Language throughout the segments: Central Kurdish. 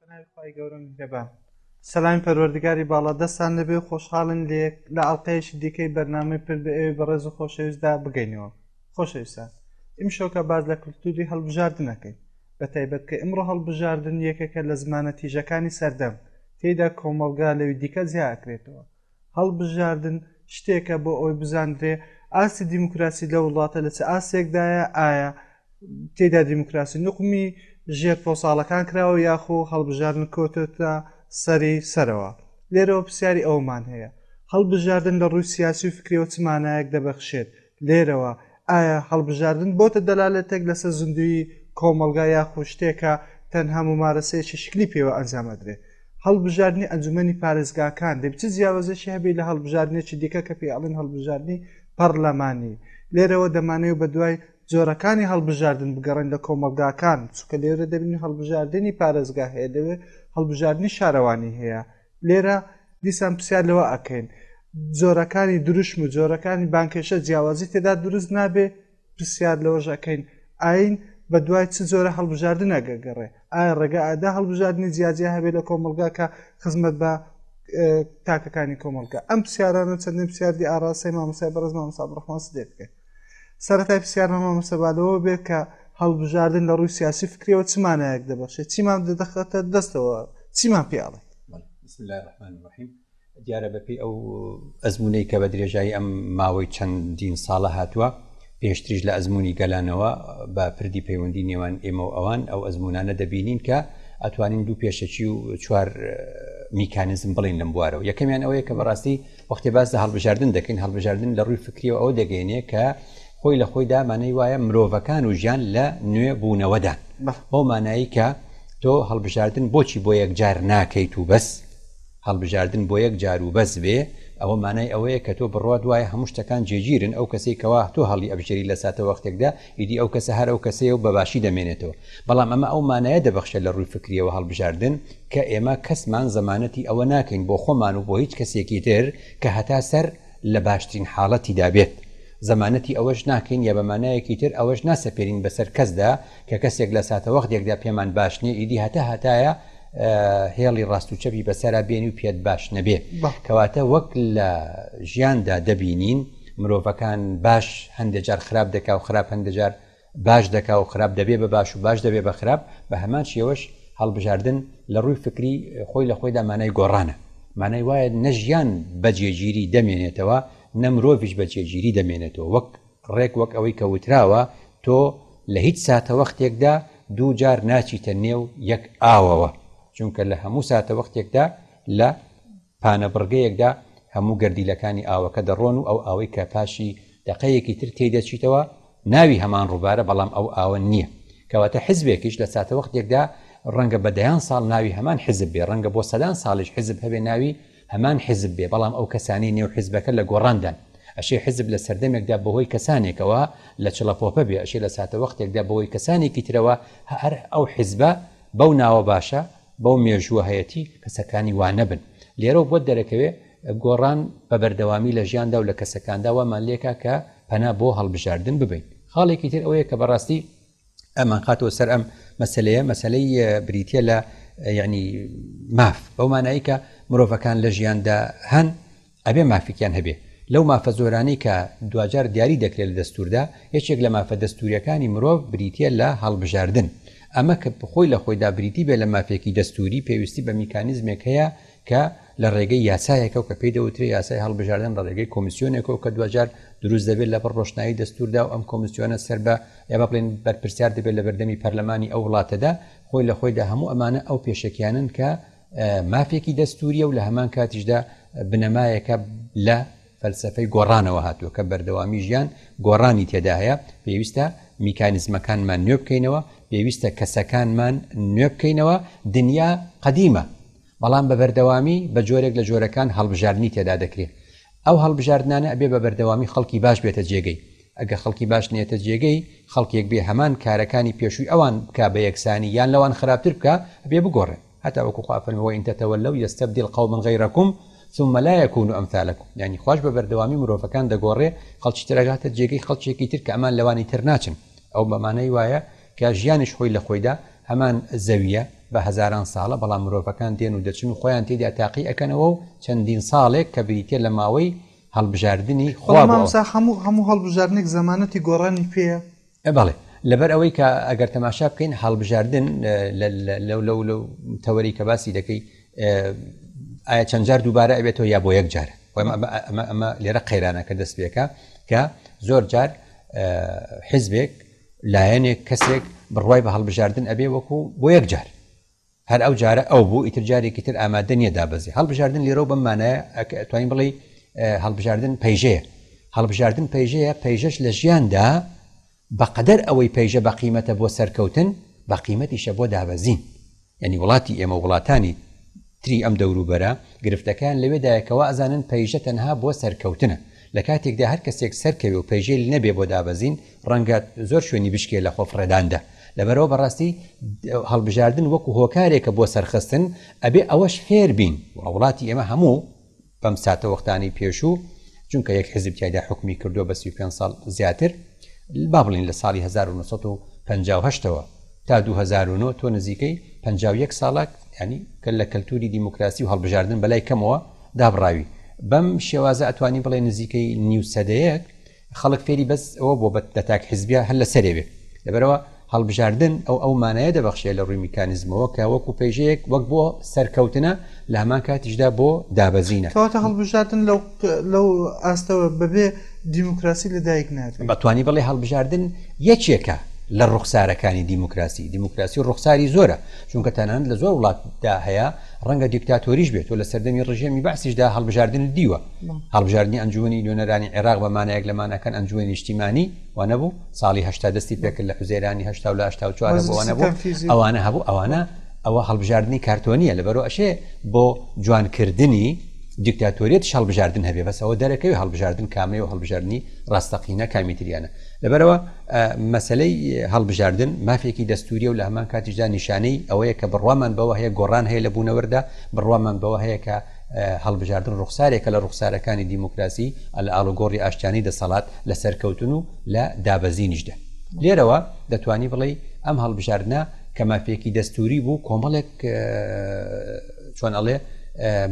بەناوی خوای گەورە میهرەبان. سەلامی پەروەردگاری باڵا دەستان نەبێ و خۆشحاڵین لە یەک لە ئەڵقەیەکی دیکەی بەرنامەی پر بە ئێوەی بەڕێز و خۆشەویستدا بگەینەوە خۆشەویستان ئیمشۆکە باس لە کلتوری هەڵبژاردن ئەکەین بە تایبەت کە ئیمڕۆ هەڵبژاردن یەکێکە لە زمانە تیژەکانی سەردەم تێیدا کۆمەڵگا لەوی دیکە جیا ئەکرێتەوە هەڵبژاردن شتێکە بۆ ئەوەی بزاندرێ ئاستی دیموکراسی لەو وڵاتە لە چ ئاستێکدایە، ئایا تێیدا دیموکراسی نوقمی ژێر پۆساڵەکان کراوە یاخۆ هەڵبژاردن کەوتۆتە سەری سەرەوە؟ لێرەوە پرسیاری ئەوەمان هەیە هەڵبژاردن لە ڕووی سیاسی و فکریەوە چ مانایەک دەبەخشێت؟ لێرەوە، ئایا هەڵبژاردن بۆتە دەلالەتێک لەسەر زیندوویی کۆمەڵگا یاخود شتێکە تەنها مومارەسەیەکی شکلی پێوە ئەنجام ئەدرێ؟ هەڵبژاردنی ئەنجومەنی پارێزگاکان دەبی چ جیاوازیەکی هەبی لە هەڵبژاردنێکی دیکە کە پێی ئەڵێن هەڵبژاردنی پەڕلەمانی؟ لێرەوە دەمانەوێ بەدوای جۆرەکانی هەڵبژاردن بگەڕێین لە کۆمەڵگاکان، چونکە لێرە دەبینین هەڵبژاردنی پارێزگا هەیە، لەوێ هەڵبژاردنی شارەوانی هەیە، لێرە دیسان پرسیار لەوە ئەکەین جۆرەکانی دروشم و جۆرەکانی بانکێشە جیاوازی تێدا دروست نابێ پرسیار لەوەش ئەکەین ئاین بە دوای چ جۆرە هەڵبژاردنە گەگەڕێ ئایا ڕێگە ئادا هەڵبژاردننی جیاجیا هەبێت لە کۆمەلگا کە خزمەت بە تاکەکانی کۆمەلگا ئەم پرسیارانە چەندین پرسیاردی ئاراسی مامۆسای بەڕز مامۆسا بڕحمان سدێت بکەن سەرەتای پرسیارمە مامۆستا با لەوە بێت کە هەڵبژاردن لە ڕووی سیاسی فکرەوە چ مانایەک دەبەخشێت چیمان دەدەخەتە دەستەوە چیمان پێ ئەڵێ بسم الله الرحمن الرحیم دیارە بەپی ئەو ئەزمونەی کە بە درێژایی ئەم ماوەی چەندین ساڵە هاتووە پێشتریش لە ئەزمموی گەلانەوە بە پردی پەیوەندی نێوان ئێمە و ئەوان ئەو ئەزمونانە دەبینین کە ئەتوانین دوو پێشەکی و چوار میکانزم بڵین لەم بوارەوە یەکەمیان ئەوەیە کە بەڕاستی وەختێ باس لە هەڵبژاردن دەکەین هەڵبژاردن لە ڕووی فکریەوە ئەوە دەگەینێ کە خۆی لە خۆی دامانەی وایە مرۆڤەکان و ژیان لە نوێ بوونەوەدان بەو مانایی کە تۆ هەڵبژاردن بۆچی بۆ یەک جار ناکەیت و بەس هەڵبژاردن بۆ یەک جار و بەس بێ ئەوە مانای ئەوەیە کە تۆ بڕات وایە هەموو شتەکان جێگیرن ئەو کەسێکەوە تۆ هەڵی ئەبژێری لە ساتە وەختێکدا ئیدی ئەو کەسە هەر ئەو کەسەیە و بەباشی دەمێنێتەوە. بەڵام ئەمە ئەو مانایە دەبەخشێت لە ڕووی فکرییەوە هەڵبژاردن کە ئێمە کەسمان زەمانەتی ئەوە ناکەین بۆ خۆمان و بۆ هیچ کەسێکی تر کە هەتا سەر لە باشترین حاڵەتیدا بێت زەمانەتی ئەوەش ناکەین یا بە مانایەکی تر ئەوەش ناسەپێنین بەسەر کەسدا کە کەسێک لە ساتەوەختێکدا پێمان باش نییە ئیدی هەتا هەتایە هێڵی ڕاست و چەپی بەسەرا بێنی و پێت باش نەبێ کەواتە وەک لە ژیاندا دەبینین مرۆڤەکان باش هەندێ جار خراپ دەکا و خراپ هەندێ جار باش دەکا و خراپ دەبێ بە باش و باش دەبێ بە خراپ بە هەمان شێوەش هەڵبژاردن لە ڕووی فکری خۆی لە خۆیدا مانای گۆڕانە مانای وایە نەژیان بە جێگیری دەمێنێتەوە نە مرۆڤیش بە جێگیری دەمێنێتەوە وەک ڕێک وەک ئەوەی کە وتراوە تۆ لە هیچ ساتەوەختێکدا دوو جار ناچیتە نێو یەک ئاوەوە چونکە لە هەموو ساتەوەختێکدا لە پانەبڕگەیەکدا هەموو گەردیلەکانی ئاوەکە دەڕۆن و ئەو ئاوەی کە پاشی دەقەیەکی تر تێیدەچیتەوە ناوی هەمان ڕووبارە بەڵام ئەو ئاوە نییە کەواتە حزبێکیش لە ساتەوەختێکدا ڕەنگە بە دەیان ساڵ ناوی هەمان حزب بێ ڕەنگە بۆ سەدان ساڵیش حزب هەبێ ناوی هەمان حزب بێ بەڵام ئەو کەسانەی نێو حزبەکە لە گۆڕاندان ئەشێ حزب لە سەردەمێکدا بەهۆی کەسانێکەوە لە چڵەپۆپە بێ ئەشێ لە ساتەوەختێکدا بەهۆی کەسانێکی ترەوە هەر ئەو حزبە بەو ناوە باشە بەو مێژووە هەیەتی کەسەکانی وا نەبن. لێرەوە بۆت دەرەکەوێ گۆڕان بە بەردەوامی لە ژیاندا و لە کەسەکاندا وامان لێکا کە پەنا بۆ هەڵبژاردن ببەین. خاڵێکی تر ئەوەیە کە بەڕاستی ئەمانخاتەوە سەر ئەم مەسلەیە مەسلەی بریتە لە یعنی ماف بەو مانایی کە مرۆڤەکان لە ژیاندا هەن ئەبێ مافێکیان هەبێ. لەو مافە زۆرانەی کە دواجار دیاری دەکرێ لە دەستووردا، یەکێک لە مافە دەستوورییەکانی مرۆڤ بریتییە لە هەڵبژاردن. ئەمە کە خۆی لە خۆیدا بریتی بێ لە مافێکی دەستووری، پێویستی بە میکانیزمێک هەیە کە لە ڕێگەی یاسایەکەو کە پێی دەوترێ یاسای هەڵبژاردن لە ڕێگەی کۆمیسیۆنێکەوە کە دواجار دروست دەبێ لە بەر ڕۆشنایی دەستوورداو ئەم کۆمیسیۆنە سەر بە یا با بڵێین بەرپرسیار دەبێ لە بەردەمی پەرلەمانی ئەو وڵاتەدا. خۆی لە خۆیدا هەموو ئەمانە ئەو پێشەکیانەن کە مافێکی دەستوریە و لە هەمان کاتیشدا بنەمایەکە لە فەلسفەی گۆڕانەوە هاتووە کە بەردەوامی ژیان گۆڕانی تێدا هەیە پێویستە میکانزمەکانمان نوێ بکەینەوە پێویستە کەسەکانمان نوێ بکەینەوە دنیا قدیمە بەڵام بە بەردەوامی بە جۆرێک لە جۆرەکان هەڵبژاردننی تێدا دەکرێت ئەو هەڵبژاردنانە ئەبێ بە بەردەوامی خەڵکی باش بێتە جێگەی ئەگە خەڵکی باش نێتە جێگەی خەڵکێک بێ هەمان کارەکانی پێشووی ئەوان بکا بە یەکسانی یان لەوان خراپتر بکا ئەبێ بگۆڕێن هەتاوەکو خوا فەرمی وەئین تەتەوەللەو یەستەبدیل قەومەن غەیرەکوم ثم لا یەکونو ئەمثالەکوم یانی خواش بە بەردەوامی مرۆڤەکان دەگۆڕێ خەڵکی تر ئەگاتە جێگەی خەڵکێکی تر کە ئەمان لەوانی تر ناچن ئەو بەمانەی وایە کە ژیانیش خۆی لە خۆیدا هەمان زەویە بە هەزاران ساڵە بەڵام مرۆڤەکان دێن و دەچن و خۆیان تێدا تاقی ئەکەنەوە و چەندین ساڵێک کە بریتە لە ماوەی هەڵبژاردنی خوا بەڵام مامۆستا هەموو هەموو هەڵبژاردنێک زەمانەتی گۆڕانی پێیە؟ بەڵێ لەبەر ئەوەی کە ئەگەر تەماشا بکەین هەڵبژاردن لەو لەو لەو تەوەری کە باسی دەکەی ئایا چەند جار دووبارە ئەبێتەوە یا بۆ یەک جار ئەمە لێرە قەیرانەکە دەست پێکە کە زۆر جار حزبێک لایەنێک کەسێک بڕوای بە هەڵبژاردن ئەبێ وەکو بۆ یەک جار هەر ئەو جارە ئەو بوو ئیتر جارێکی تر ئامادە نییە دابەزێ هەڵبژاردن لێرەو بەم مانایە ئەک توانین بڵێی هەڵبژاردن پەیژەیە هەڵبژاردن پەیژەیە پەیژەش لە ژیاندا بەقەدەر ئەوەی پەیژە بە قیمەتە بۆ سەرکەوتن بە قیمەتیشە بۆ دابەزین یعنی وڵاتی ئێمە وڵاتانی تری ئەم دەوروبەرە گرفتەکان لەوێدایەکەوە ئەزانن پەیژە تەنها بۆ سەرکەوتنە لە کاتێکدا هەر کەسێک سەرکەوێ و پەیژەیل نەبێ بۆ دابەزین ڕەنگە زۆر شوێنی بشکێ لە خۆفڕێداندا، لەبەرئەوە بەڕاستی هەڵبژاردن وەکو هۆکارێکە بۆ سەرخستن، ئەبێ ئەوەش فێر بین، وڵاتی ئێمە هەموو بەم ساتەوەختانەی پێشوو، چونکە یەک حزب تیایدا حوکمی کردووە بە سی و پێنج ساڵ زیاتر، با بڵێین لە ساڵی هەزار و نۆ سەد و پەنجا و هەشت ەوە تا دوو هەزار و نۆ تۆ نزیکەی پەنجا و یەک ساڵە یانی کە لە کەلتوری دیموکراسی و هەڵبژاردن بەلای کەمەوە دابڕاوی، بەم شێوازە ئەتوانی بڵێ نزیکەی نیو سەدەیەک، خەڵک فێری بەس ئەوە بۆ بەت لە تاک حزبیا هەر لە سەرێ بێ لەبەرەوە هەڵبژاردن ئەو ئەو مانایە دەبەخشێ لە ڕووی میکانزمەوە کە وەکو پێژەیەک وەک بۆ سەرکەوتنە لە هەمان کاتیشدا بۆ دابەزینە کەواتە هەڵبژاردن لەو لەو ئاستەوە بەبێ دیموکراسی لە دایک نێت بەتوانی بڵێ هەڵبژاردن یەکێکە لە ڕوخسارەکانی دیموکراسی دیموکراسی ڕوخساری زۆرە چونکە تەنان لە زۆر وڵاتدا هەیە ڕەنگە دیکتاتۆریش بێت و لە سەردەمی ڕژێمی باسیشدا هەڵبژاردن دیوە هەڵبژاردنی ئەنجومەنی نوێنەرانی عێراق بە مانایەک لە ماناکان ئەنجومەنی نیشتیمانی وە نەبوو ساڵی هەشتا دەستی پێکرد لە حوزەیرانی هەشتا و لە هەشتا و چوارەوە وە مەجلیسی نەبوو تەنفیزی ئەوانە هەبوو ئەوانە ئەوە هەڵبژاردنی کارتۆنیە لەبەرو ئەشێ بۆ جوانکردنی دیکتاتۆریەتیش هەڵبژاردن هەبێ بەس ئەوە دەرەکەوێ هەڵبژاردن کامەیە و هەڵبژاردنی ڕاستەقینە کامی تریانە لەبەرەوە ئە مەسەلەی هەڵبژاردن مافێکی دەستوریە و لە هەمان کاتیشدا نیشانەی ئەوەیە کە بڕوامان بەوە هەیە گۆڕان هەیە لە بوونەوەردا بڕوامان بەوە هەیە کە هەڵبژاردن ڕوخسارێکە لە ڕوخسارەکانی دیموکراسی لە ئاڵوگۆڕی ئاشتیانی دەسەڵات لە سەرکەوتن و لە دابەزینیشدا. لێرەوە دەتوانی بڵێی ئەم هەڵبژاردنە کە مافێکی دەستوری بوو کۆمەڵێک چۆن ئەڵێ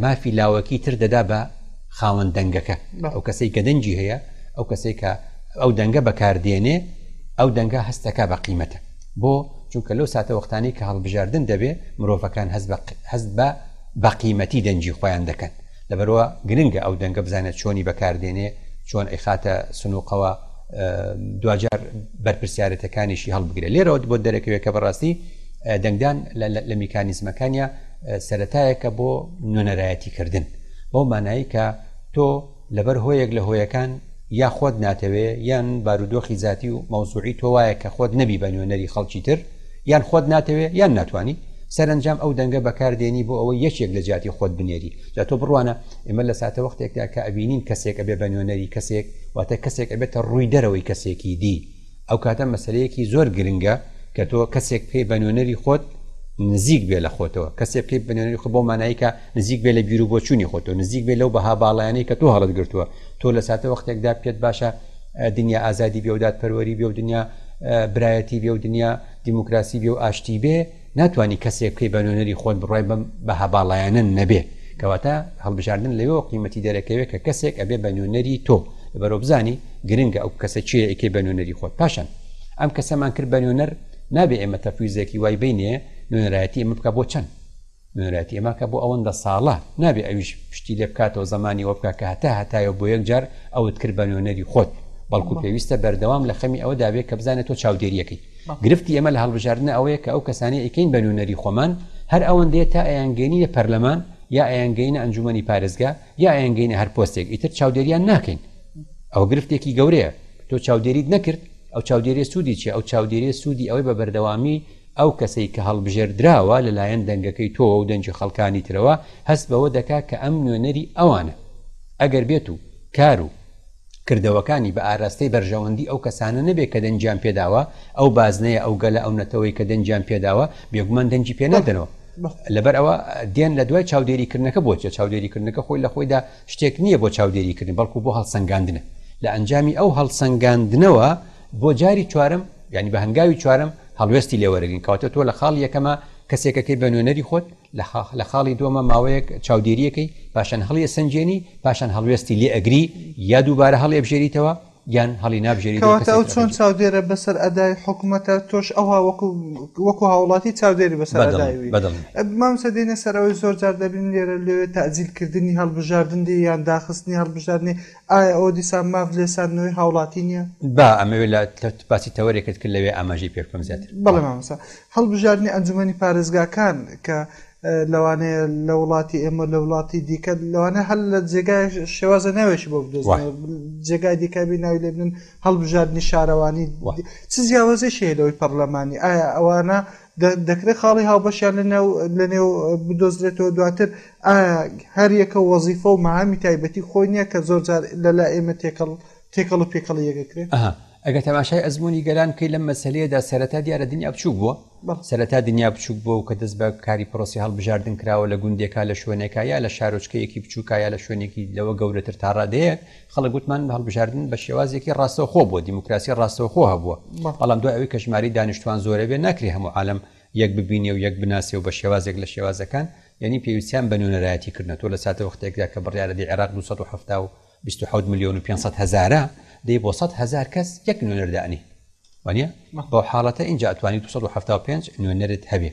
مافی لاوەکی تر دەدا بە خاوەن دەنگەکە ئەو کەسەی کە دەنجی هەیە ئەو کەسێک کە ئەو دەنگە بەکاردێنێ ئەو دەنگە هەستەکە بە قیمەتە بۆ چونکە لەو ساتە وەختانی کە هەڵبژاردن دەبێ مرۆڤەکان هەز بە هەز بە بە قیمەتی دەنگی خۆیان دەکەن لەبەرئەوە گرنگە ئەو دەنگە بزانێت چۆنی بەکاردێنێ چۆن ئەیخاتە سنووقەوە دواجار بەرپسیارەتەکانیشی هەڵبگرێت لێرەوە بۆ دەرەکەوێت کە بەڕاستی دەنگدان لە میکانیزمەکانیا سەتایەکە بۆ نوێنەرایەتی کردن بەو مانایی کە تۆ لەبەر هۆیەک لە هۆیەکان یا خۆت ناتەوێ یان بارودۆخی زاتی و مەوزوعی تۆ وایە کە خۆت نەبی بە نوێنەری خەڵکی تر یان خۆت ناتەوێ یان ناتانی سەرنجام ئەو دەنگە بەکاردێنی بۆ ئەوە یەکێک لە جیاتی خۆت بنێری جا تۆ بڕوانە ئێمە لە ساتە وەختێکدا کە ئەبینین کەسێک ئەبێ بە نوێنەری کەسێک واتە کەسێک ئەبێتە ڕووی دەرەوەی کەسێکی دی ئەو کاتە مەسەلەیەکی زۆر گرنگە کە تۆ کەسێک پێی بە نوێنەری خۆت نزیک بێ لە خۆتەوە کەسێک پێی بنێنەری خۆ بۆ مانایکە نزیک بێ لە بیر و بۆچوونی خۆتۆ نزیک بێ لەو بەها باڵیانەی کە تۆ هەڵت گرتووە تۆ لە ساتە وەختێکدا پێت باشە دنیا ئازادی بێودات پەروەری بێ و دنیا برایەتی بێ و دنیا دیموکراسی بێ و ئاشتی بێ ناتوانی کەسێک بکەی بە نوێنەری خۆت بڕای بەم بە هەباڵایەنە نەبێ کەواتە هەڵبژاردن لەوێەوە قیمەتی دەرەکەوێت کە کەسێک ئەبێ بە نوێنەری تۆ لەبەرۆ بزانی گرنگە ئەو کەسە چێ ئەیکەی بە نوێنەری خۆت پاشان ئەم کەسەمان کرد بە نوێنەر نابێ ئێمە تەفویزێکی وای بینێ نوێنەرایەتی ئەمە بکە بۆ چەند نوێنەرایەتی ئەماکە بۆ ئەوەندە ساڵە نابێ ئەویش پشتی لێ بکاتەوە زمانی وە بکە کە هەتا هەتایە بۆ یەک جار ئەوت کرد بە نوێنەری خۆت بەڵکو پێویستە بەردەوام لە خەمی ئەوە دابێت کە بزانێت تۆ چاودێریەکەی گرفتی ئێمە لە هەڵبژاردنە ئەوەیە کە ئەو کەسانەی ئەیکەین بە نوێنەری خۆمان هەر ئەوەندەیە تا ئەیانگەینینە پەرلەمان یا ئەیانگەینە ئەنجومەنی پارێزگا یا ئەیانگەینە هەر پۆستێک ئیتر چاودێریان ناکەین ئەو گرفتێکی گەورەیە تۆ چاودێریت نەکرد ئەو چاودێری سوودی چێ ئەو چاودێری سوودی ئەوەی بە بەردەوامی ئەو کەسەی کە هەڵبژێردراوە لەلایەن دەنگەکەی تۆ و دەنجی خەڵکانی ترەوە هەست بەوە دەکا کە ئەم نوێنەری ئەوانە ئەگەر بێت و کار و کردەوەکانی بە ئاراستەی بەرژەوەندی ئەو کەسانە نەبێ کە دەنگیان پێداوە، ئەو بازنەیە، ئەو گەلە، ئەو نەتەوەی کە دەنگیان پێداوە، بێگومان دەنگی پێ نادەنەوە. لەبەر ئەوە دێن لە دوای چاودێریکردنەکە بۆچیە؟ چاودێریکردنەکە خۆی لە خۆیدا شتێک نییە بۆ چاودێریکردن، بەڵکو بۆ هەڵسەنگاندنە. لە ئەنجامی ئەو هەڵسەنگاندنەوە بۆ جاری چوارەم، یانی بە هەنگاوی چوارەم هەڵوێستی لێوەرەگرین. کەواتە تۆ لە خاڵی یەکەما کەسێکەکەی بە نوێنەری خۆت. لە خاڵی دووەمە ماوەیەک چاودێریەکەی پاشان هەڵی سنجێنی پاشان هەڵوێستی لێ ئەگری یا دووبارە هەڵی ئەبژێریتەوە یان هەڵی نابژێری ئەو چۆن چاودێرە بەسەر ئەدای حکوومەتە تۆش ئەوها وەکو وەکو هاوڵاتی چاودێری بەسەرداوی مامسە دێنە سەرەوەی زۆر جار دەبین لێرە لێوێت تازیلکردنی هەڵبژاردنندی یان داخستنی هەڵبژاردننی ئایا ئەوە دیسان ماف لێساندنەوەی هاوڵاتی نیە؟ با ئەمەوێ لە باسی تەوەرێکت کرد لەوێ ئاماژەی پێ بکەم زیاتر بەڵێ مامۆستا هەڵبژاردنی ئەنجومەنی پارێزگاکان کە لەوانەیە لە وڵاتی ئێمە لە وڵاتی دیکە لەوانە هەر لە جێگای شێوازە ناوێکی بۆ بدۆزن جێگای دیکەبی ناوی لێبن هەڵبژاردننی شارەوانی چ جیاوازێکی هەیە لەوەی پەرلەمانی ئایا ئەوانە دەکرێت خاڵی هاوبەشیان لەناو لەنێو بدۆزرێتەوە دواتر ئایا هەر یەکە وەزیفە و مەهامی تایبەتی خۆی نییە کە زۆر جار لەلا ئێمە تێکەڵ تێکەڵ و پێکەڵی یەکەکرێت ئەها ئەگەر تەماشای ئەزموونی گەلان بکەین لەم مەسەلەیەدا سەرەتا دیارە دنیا بچووک بووە بەڵێ سەرەتا دنیا بچووک بووە و کە دەست بە کاری پرۆسی هەڵبژاردن کراوە لە گوندێکا لە شوێنێکا یا لە شارۆچکەیەکی بچووکا یا لە شوێنێکی لەوە گەورەتر تا ڕادەیەک خەڵک گوتمان هەڵبژاردن بە شێوازێکی ڕاستەوخۆ بووە، دیموکراسی ڕاستەوخۆ هەبووە، بەڵام دوای ئەوەی کە ژمارەی دانیشتوان زۆرە بێ ناکرێ هەموو عالەم یەک ببینێ و یەک بناسێ و بە شێوازێک لە شێوازەکان یانی پێویستیان بە نوێنەرایەتی کردنە تۆ لە ساتەوەختێکدا کە بڕیارە دەی عێراق دوو سەد و حەفتا و بیست و حەوت ملیۆن و پێنج سەد هەزارە دەی بۆ سەد هەزار کەس یەک نوێنەر دانی وانیە؟ بەو حاڵەتە ئینجا ئەتوانی دوو سەد و حەفتا و پێنج نوێنەرت هەبێ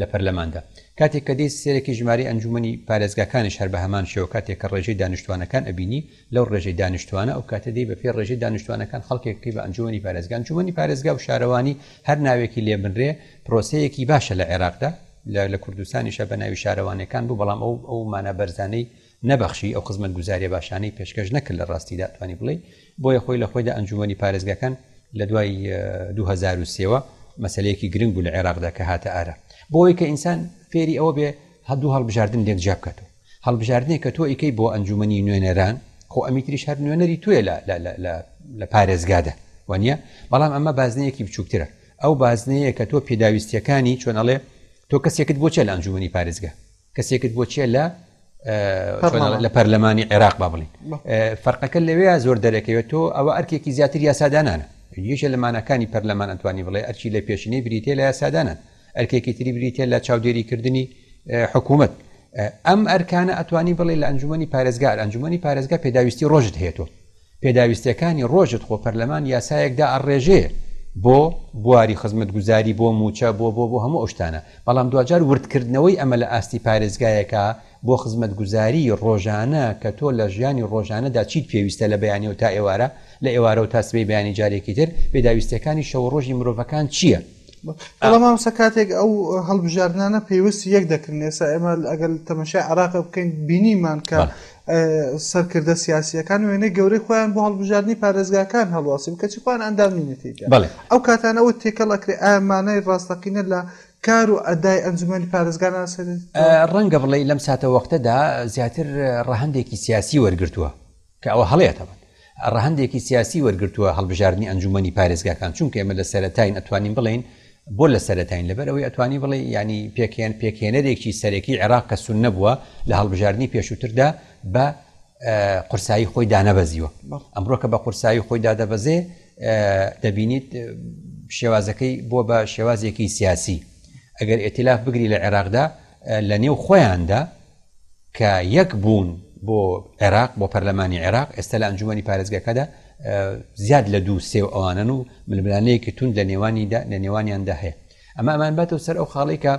لە پەرلەماندا. کاتێک کە دێیت سێرەکی ژمارەی ئەنجوومەنی پارێزگاکانیش هەر بەهەمان شێوە کاتێک کە ڕێژەی دانیشتووانەکان ئەبینی لەو ڕێژەی دانیشتووانە ئەو کاتە دێی بەپێی ڕێژەی دانیشتووانەکان خەڵکێک بکەی بە ئەنجوومەنی پارێزگا ئەنجوومەنی پارێزگا و شارەوانی هەر ناوێکی لێ بنرێ پرۆسەیەکی باشە لە عێراقدا لە لە کوردستانیشە بە ناوی شارەوانەکان بوو بەڵام ئەو ئەو مانا بەرزانەی نەبەخشی، ئەو خزمەتگوزاریە باشانەی پێشکەش نەکرد لە ڕاستیدا توانی بڵێی، بۆیە خۆی لە خۆیدا ئەنجوومەنی پارێزگاکان لە دوای دوو هەزار و سێ وە مەسەلەیەکی گرنگ بوو لە عێراقدا کە هاتە ئارا بۆ ئەوەی کە ئینسان فێری ئەوە بێ هەدوو هەڵبژاردن لێک جیا بکاتەوە هەڵبژاردنێک کە تۆ ئیکەی بۆ ئەنجوومەنی نوێنەران خۆ ئەمیتریش هەر نوێنەری توێ لە لە پارێزگادە وانە بەڵام ئەمە بازنەیەکی بچووکترە ئەو بازنەیە کە تۆ پێداویستیەکانی چۆن ئەڵێ تۆ کەسێکت بۆ چێ لە ئەنجوومنی پارێزگە کەسێکت بۆ چیە لە لە پەرلەمانی عێراق با بڵین فەرقەکە لەوێ زۆر دەرەکەوێت تۆ ئەوە ئەرکێکی زیاتر یاسادانانە یەکە لە مانەکانی پەرلەمان ئەتوانی بڵێ ئەرچی لە پێشینەی بریتە لە یاسادانان ئەرکێکی تری بریتە لە چاودێریکردنی حکوومەت ئەم ئەرکانە ئەتوانی بڵێ لە ئەنجومی پارێزگار ئەنجومی پارێزگا پێداویستی ڕۆژت هێتۆ پێداویستیەکانی ڕۆژت خۆ پەرلەمان یاسایەک دائەڕێژێ بۆ بواری خزمەتگوزاری بۆ موچە بۆ بۆ بۆ هەموو ئەو شتانە بەڵام دواجار وردکردنەوەی ئەمە لە ئاستی پارێزگایەکا بۆ خزمەتگوزاری ڕۆژانە کە تۆ لە ژیانی ڕۆژانەدا چیت پێویستە لە بەیانیەوە تا ئێوارە لە ئێوارەوە تا سبەی بەیانی جارێکی تر پێداویستیەکانی شەوەڕۆژی مرۆڤەکان چییە؟ آ، بەڵام مامۆستا کاتێک ئەو هەڵبژاردنانە پەیوەستی یەک دەکرن ئێستا ئێمە ئەگەر تەمەشای عراق بکەین بینیمان کە بەڵێ. ئە، سەرکردە سیاسیەکان وێنەی گەورەی خۆیان بۆ هەڵبژاردنی پارێزگاکان هەڵواسی بکەچی خۆیان ئەندام نینێتیدا بەڵێ. ئەو کاتان ئەوە تێکەڵ ئەکرێ ئایا مانای ڕاستەقینە لە کار و ئەدای ئەنجومەنی پارێزگا ناسرێت ڕەنگە بڵێ لەم ساتە وەختەدا زیاتر ڕەهەندێکی سیاسی وەرگتووە کە ئەوە هەڵەیە تەبەن ڕەهەندێکی سیاسی وەرگرتووە هەڵبژاردنی ئەنجوومەنی پارێزگاکان چونکە ئێمە لە سەرەتاین ئەتوانین بڵێین بۆ لە سەرەتاین لەبەر ئەوەی ئەتوانی بڵێ ینی پێکێن پێکێنەرێکی سەرەکی عێراق کە سون نەبووە لە هەڵبژاردننی پێشووتردا بە قورسایی خۆی دانەبەزیوە ئەمڕۆ کە بە قورسایی خۆی دادەبەزێ دەبینیت شێوازەکەی بۆ بە شێوازێکی سیاسی ئەگەر ئێتیلاف بگری لە عێراقدا لە نێو خۆیاندا کە یەک بوون بۆ عێراق بۆ پەرلەمانی عێراق ئێستا لە ئەنجومی پارێزگەکەدا زیاد لە دوو سێ و ئەوانن و ململانەیەکی تون لە نێوانیدا لە نێوانیاندا هەیە ئەمە ئەمان باتەوە سەر ئەو خاڵێکە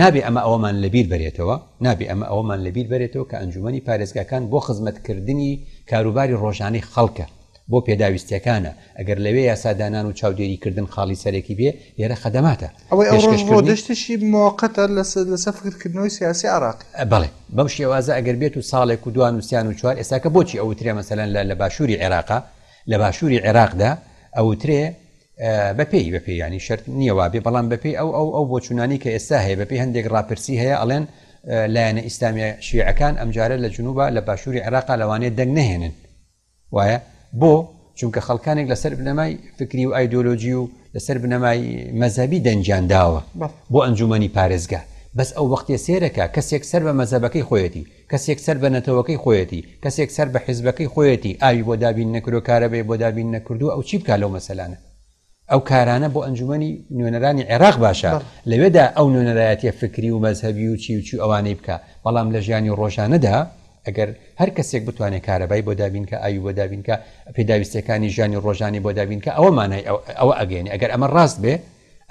نابێ ئەمە ئەومان لەبیر بەرێتەوە نابێ ئەمە ئەومان لەبیر بەرێتەوە کە ئەنجومی پارێزگاکان بۆ خزمەتکردنی کاروباری ڕۆژانەی خەڵکە بۆ پێداویستیەکانە، ئەگەر لەوێ یاسادانان و چاودێری کردن خاڵی سەرەکی بێ، لێرە خەدەماتە. ئەوەی ئەو ڕۆژ ڕۆ دەشتێکی مۆقەتە لەسەر فکر کردنەوەی سیاسی عێراقی. بەڵێ بەم شێوازە ئەگەر بێت و ساڵێک و دوان و سیان و چوار ئێستاکە بۆچی ئەوترێ مەسەلەن لە لە باشوری عێراقە لە باشوری عێراقدا ئەوترێ بە پێی بە پێی یانی شەرت نییە وابێ بەڵام بە پێی ئەو ئەو ئەو بۆچوونانی کە ئێستا هەیە بە پێی هەندێک ڕاپرسی هەیە ئەڵێن لایەنە ئیسلامیە شیعەکان ئەمجارە لە جنوبە لە باشوری عێراقا لەوانەیە دەنگ نەهێنن وایە بۆ چونکە خەڵکانێک لەسەر بنەمای فکری و ئایدۆلۆژی و لەسەر بنەمای مەزەبی دەنجان داوە بۆ ئەنجومنی پارێزگا بەس ئەو وەختێ سێرەکە کەسێک سەر بە مەزەبەکەی خۆیەتی کەسێک سەر بە نەتەوەکەی خۆیەتی کەسێک سەر بە حیزبەکەی خۆیەتی ئاوی بۆ دابین نەکرۆ کارەبێ بۆ دابین نەکردو ئەو چی بکە لەو مەسەلانە ئەو کارانە بۆ ئەنجومەنی نوێنەرانی عێراق باشە لەوێدا ئەو نوێنەرایەتە فکری و مەزهەبی و چی و چی ئەوانەی بکە بەڵام لە ژیانی ڕۆژانەدا ئەگەر هەر کەسێک بتوانێت کارەبای بۆ دابینکە ئاوی بۆ دابینکە پێداویستەکانی ژیانی ڕۆژانی بۆ دابینکە ئەوە مانای ئەوە ئەگەێنێ ئەگەر ئەمە ڕاست بێ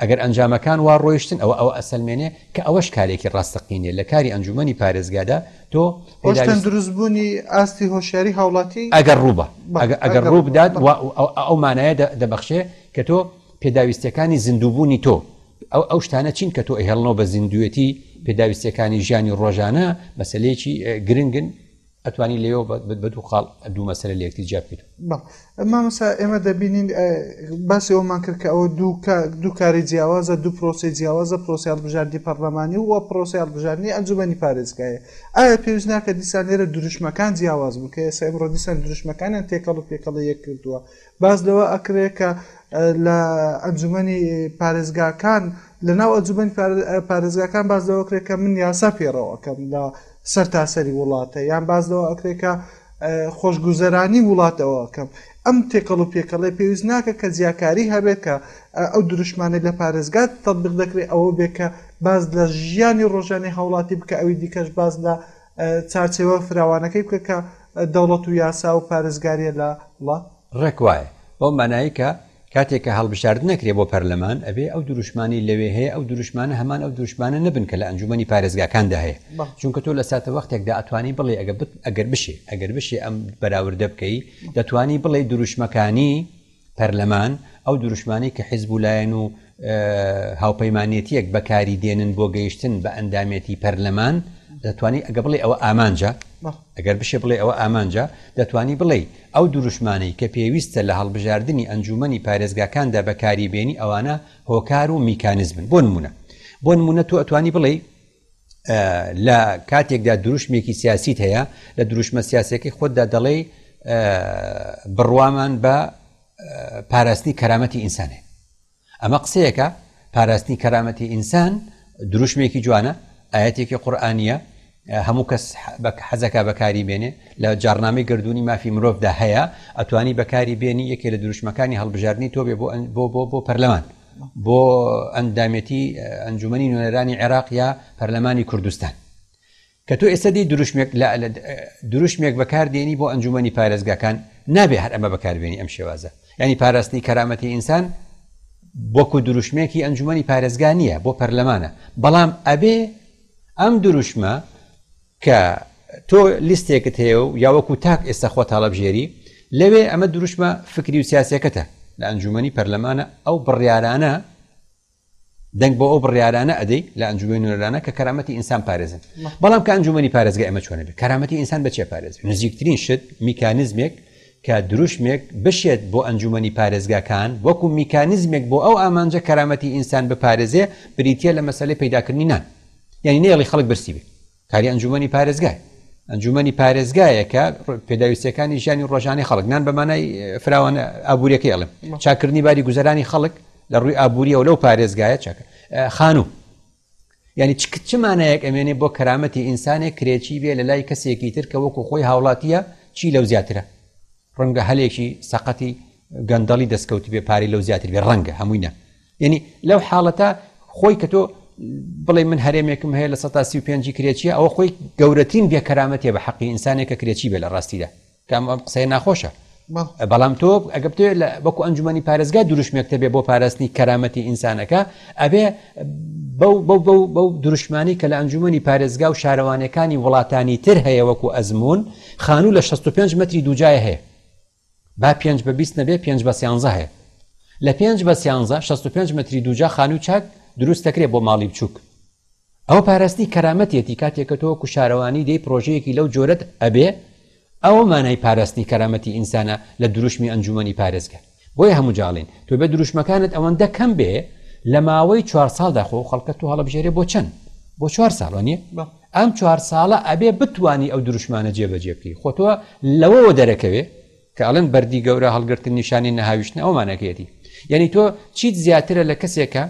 ئەگەر ئەنجامەکان وا ڕۆیشتن ئەوە ئەوە ئەسلمێنێ کە ئەوەش کارێکی ڕاستەقینێ لە کاری ئەنجومی پارێزگادا تۆ ئەوەش پێداویست تەندروست بوونی ئاستی هۆشیاری هاوڵاتی ئەگەر ڕووبە بەڵێ ئەگە ئەگەر ئەگەر ڕووبە ڕووبدات بەڵێ. وا ئەو ئەو ئەو مانایە دە دەبەخشێ کە تۆ پێداویستیەکانی زیندووبوونی تۆ ئەو ئەو شتانە چین کە تۆ ئەیهێڵنەوە بە زیندووێتی پێداویستیەکانی ژیانی ڕۆژانە مەسەلەیەکی گرنگن ئەتوانی لێیەوە بە بە دوو خاڵ دوو مەسەلە لە یەکتری جیا بکەیتەوە. بەڵێ. مامۆستا ئێمە دەبینین باسی ئەومان کرد کە ئەوە دوو کاری جیاوازە دوو پرۆسی جیاوازە پرۆسی هەڵبژاردنی پەرلەمانی و پرۆسی هەڵبژاردنی ئەنجومەنی پارێزگایە ئایا پێویست ناکە دیسان لێرە دروشمەکان جیاواز بوو کە ئێستا ئمڕۆ دیسان دروشمەکانیان تێکەڵ و پێکەڵە یەک کردووە باز لەوە ئەکرێت کە لە ئەنجومەنی پارێزگاکان لە ناو ئەنجومەنی پارێزگاکان باز لەوە کرێت کە من یاسا پێڕەوەکەم لە سەرتاسەری وڵاتە یان باس لەوە ئەکرێ کە خۆشگوزەرانی وڵات ئەوە ئەکەم ئەم تێکەڵ و پێکەڵێ پێویست ناکە کە جیاکاری هەبێت کە ئەو دروشمانە لە پارێزگات تەبق دەکرێت ئەوە بێ کە باز لە ژیانی ڕۆژانی هاوڵاتی بکە ئەوی دیکەش باز لە چارچەوە فراوانەکەی بکە کە دەوڵەت و یاسا و پارێزگاریە لە وڵات. ڕێک وایە بەو مانایی کە کاتێک کە هەڵبژاردن ئەکرێ بۆ پەرلەمان ئەبێ ئەو دروشمانەی لەوێ هەیە ئەو دروشمانە هەمان ئەو دروشمانە نەبن کە لە ئەنجومەنی پارێزگاکاندا هەیە چونکە تۆ لە ساتەوەختێکدا ئەتوانی بڵێ ئەگە بت ئەگەر بشێ ئەگەر بشێ ئەم بەراوردە بکەی دەتوانی بڵێ دروشمەکانی پەرلەمان ئەو دروشمانی کە حیزب و لایەن و هاوپەیمانەتیەک بەکاری دێنن بۆ گەیشتن بە ئەندامێتی پەرلەمان دەتوانانی ئەگە بڵێ ئەوە ئامانجە ئەگەر بشێ بڵێی ئەوە ئامانجە، دەتوانی بڵێی ئەو دروشمانەی کە پێویستە لە هەڵبژاردنی ئەنجوومەنی پارێزگاکاندا بەکاری بێنی ئەوانە هۆکار و میکانیزمن بۆ نموونە بۆ نموونە تۆ ئەتوانی بڵێی لە کاتێکدا دروشمێکی سیاسیت هەیە لە دروشمە سیاسەکەی خۆتدا دەڵێی بڕوامان بە پاراستنی کەرامەتی ئینسانێ ئەمە قسەیەکە پاراستنی کەرامەتی ئینسان دروشمێکی جوانە ئاەتێکی قورآانیە هەموو کەس حەزەکە بەکاری بێنێ لە جارنامەی گردردونی مافی مرۆڤدا هەیە ئەتوانی بەکاری بێنی یەکێ لە دروشمەکانی هەڵبژاردننی تۆ بێ بۆ بۆ بۆ بۆ پەرلەمان بۆ ئەندامەتی ئەنجومی نوێنەرانی عێراق یا پەرلەمانی کوردستان کە تۆ ئێستا دێی دروشمێک لە دروشمێک بەکار دێنی بۆ ئەنجومەنی پارێزگاکان نابێ هەر ئەمە بەکاربیێنی ئەم شێوازە ینی پاراستنی کەرامەتی ئینسان وەکو دروشمێکی ئەنجومی پارێزگا نییە بۆ پەرلەمانە بەڵام ئەبێ ئەم دروشمە کە تۆ لیستێکت هەیە و یاوەکو تاک ئێستا خۆ تاڵەبژێری لەوێ ئەمە دروشمە فکری و سیاسەکەتە لە ئەنجومی پەرلەمانە ئەو بڕیارانە دەنگ بۆ ئەو بڕیارانە ئەدەی لە ئەنجومی نوێرانە کە کەرامەتی ئینسان پارێزن بەڵام کە ئەنجومی پارێزگە ئەمە چۆنە بێت کەرامەتی ئینسان بەچێ پارێز نزیکترین شت میکانزمێک کە دروشمێک بشێت بۆ ئەنجومی پارێزگاکان وەکو میکانزمێک بۆ ئەو ئامانجە کەرامەتی ئینسان بپارێزێ بریتە لە مەسلەی پیداکردنی نان یعنی نێڵی خەڵک برسی بێت کاری ئەنجومەنی پارێزگای ئەنجومەنی پارێزگایەکە پێداویستەکانی ژیانی ڕۆژانی خەڵک نان بەمانای فراوان ئابوووریەکە ئەڵم چاکردنی باری گوزەرانی خەڵک لە ڕووی ئابوووریەوە لەو پارێزگایە چاکە خانوو یعنی چمانەیەک ئەمێنێ بۆ کەرامەتی ئینسانێک کرێکی بێ لە لای کەسێکی تر کە وەکو خۆی هاوڵاتیە چی لەو زیاترە ڕەنگە هەلێکی سەقەتی گەندەڵی دەستکەوت بێ پارەی لەو زیاتر بێ ڕەنگە هەمووینە یعنی لەو حاڵەتە خۆی کە تۆ بڵێ من هەرێمێکم هەیە لە سە سی و پێنجی کرێچیە ئەوە خۆی گەورەترین بێکەرامەتێ بە حەقی ئینسانێک کە کرێچی بێ لە ڕاستیدا کام ئەم قسەیە ناخۆشە بەڵام تۆ ئەگە بتێ لە بەکو ئەنجومی پارێزگا دروشمێکتە بێ بۆ پاراستنی کەرامەتی ئینسانەکە ئەبێ بەو دروشمانی کە لە ئەنجومی پارێزگا و شارەوانەکانی وڵاتانی تر هەیە وەکو ئەزمون خانوو لە 65 متری دوجای هەیە با پێنج بە بیست نەبێ پێنج بە سیانزە هەیە لە پێنج بە سیانزە شەست و پێنج مەتری دووجا خانووی چاک دروست دەکرێ بۆ ماڵی بچووک ئەوە پاراستنی کەرامەتێتی کاتێک کە تۆ وەکو شارەوانی دێی پرۆژەیەکی لەو جۆرەت ئەبێ ئەوە مانای پاراستنی کەرامەتی ئینسانە لە دروشمی ئەنجومەنی پارێزگە بۆیە هەموو جاڵین تۆ بێ دروشمەکانت ئەوەندە کەم بێ لە ماوەی چوار ساڵدا خۆ خەڵکە تو هەڵبژێرێ بۆ چەند بۆ چوار ساڵە نییە ئەم چوار ساڵە ئەبێ بتوانی ئەو دروشمانە جێ بەجێ بکەی خۆ تۆ لەوەوە دەرەکەوێ کە ئەڵێن بەردی گەورە هەڵگرتن نیشانی نەهاویشتنە ئەوە ماناکەیەتی یەنی تۆ چیت زیاترە لە کەسێکە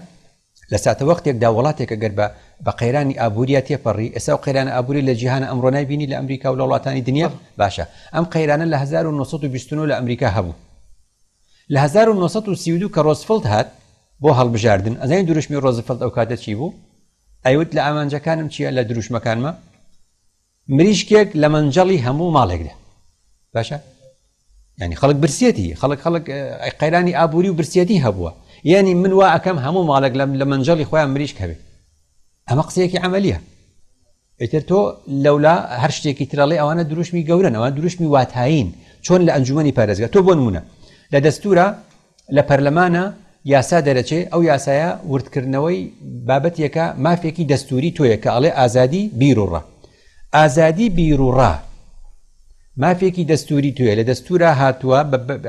لە ساتەوەختێکدا وڵاتێکە گەر بە بە قەیرانی ئابووریا تێپەڕی ئێسا و قەیرانە ئابووری لە جیهانە ئەمڕۆ نایبینی لە ئەمریکا و لە وڵاتانی دنیا باشە ئەم قەیرانە لە 1920 لە ئەمریکا هەبوو لە 1932 کە ڕۆزفلت هات بۆ هەڵبژاردن ئەزانی دروشمی ڕۆزفلت ئەو کاتە چی بوو ئەیوت لە ئامانجەکانم چیە لە دروشمەکانمە مریشکێک لە مەنجەڵی هەموو ماڵێکدا باشە ینی خەڵک برسێتی خەڵک خەڵک قەیرانی ئابووری و برسێتی هەبووە یعنی من وا ئەەکەم هەموو ماڵێک لەم لە مەنجەڵی خۆیان مریش هەبێت ئەمە قسەیەکی عملیە ئیتر تۆ لەولا هەر شتێکی ترەڵێ ئەوانە دروشمی گەورەنەوە دروشمی واتایین چۆن لە ئەنجومی پارێزگە تۆ بۆ نمونە لە دەستورە لە پەرلەمانە یاسا دەرەچێ ئەو یاسایە وردکردنەوەی بابەتێکە مافێکی دەستوری تۆیە کە ئەڵێ ئازادی بیرروڕە ئازادی بیرروڕا مافێکی دەستوری توێ لە دەستورا هاتووە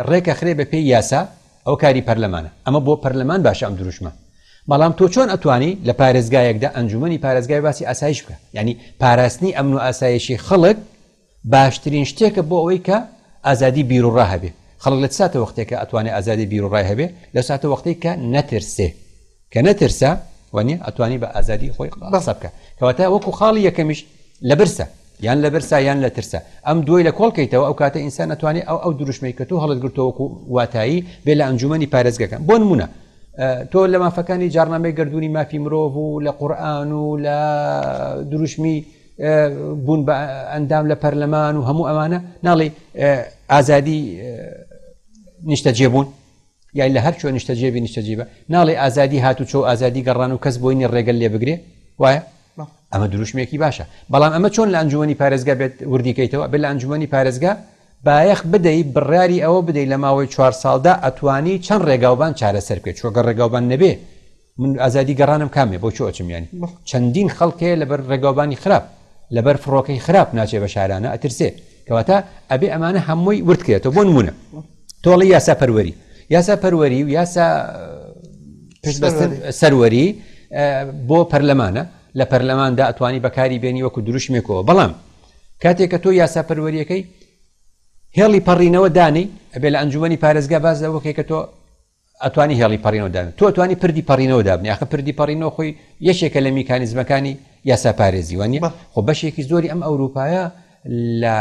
ڕێکە خرێ بە پێی یاسا ئەو کاری پەرلەمانە ئەمە بۆ پەرلەمان باشە ئەم دروشمە بەڵام تۆ چۆن ئەتوانی لە پارێزگایەکدا ئەنجومی پارێزگای باسی ئاسایش بکە ینی پاراستنی ئەمن و ئاسایشی خەڵک باشترین شتێکە بۆ ئەوەی کە ئازادی بیروڕا هەبێ خەڵک لە چ ساتە وەختێکە ئەتوانێ ئازادی بیروڕای هەبێ لە ساتە وەختەی کە نەترسێ کە نەترسە وانە ئەتوانی بە ئازادی خۆی ڕسە بکە کەواتە وەکو خاڵی یەکەمیش لە برسە یان لە برسا یان لە ترسە ئەم دوای لە کۆڵکەیتەوە ئەو کاتە ئینسان ئەتوانێ ئەو ئەو دروشمەی کە تۆ هەڵت گرتەوەکو واتایی بێ لە ئەنجومی پارێزگەکەم بۆ نمونە تۆ لە مافەکانی جارنامەی گردردونی مافی مرۆڤ و لە قورآن و لە دروشمی بوون بە ئەندام لە پەرلەمان و هەموو ئەمانە ناڵی ئازادی نیشتەجێبوون یای لە هەر چۆ نیشتەجێبی نیشتەجیبە ناڵی ئازادی هاتو چۆ ئازادی گەڕان و کەس بۆینی ڕێگەل لێ بگرێ وایە ئەمە دروشمێکی باشە بەڵام ئەمە چۆن لە ئەنجومی پارێزگا بێت وردیکەیتەوە بێت لە ئەنجومی پارێزگا بایەخ بدەی بڕیاری ئەوە بدەی لە ماوەی چوار ساڵدا ئەتوانی چەند ڕێگاوبان چارەسەر بکەیت چۆگە ڕێگاوبان نەبێ من ئازادی گەڕانم کامێ بۆ چۆ ئەچم یانی چەندین خەڵک هەیە لەبەر ڕێگاوبانی خراپ لەبەر فڕۆکەی خراپ ناچێ بە شارانە ئەترسێ کەواتە ئەبێ ئەمانە هەمووی وردکرێتەوە بۆ نمونە تۆڵی یاسا پەروەری یاسا پەروەری و یاسا پشتبەستن سەروەری بۆ پەرلەمانە لە پەرلەماندا ئەتوانی بەکاری بێنی وەکو دروشمێکەوە بەڵام کاتێک کە تۆ یاسا پەروەریەکەی هێڵی پەڕینەوە دانی ئەبێ لە ئەنجومی پارێزگا باز لەەوەکێک کە تۆ ئەتوانی هێڵی پەڕینەوە دابن تۆ توانی پردی پەڕینەوە دابنی ئەخە پردی پەڕینەوە خۆی یەکێکە لە میکانیزمەکانی یاسا پارێزی وانە خۆ بەشێکی زۆری ئەم ئەوروپایە لە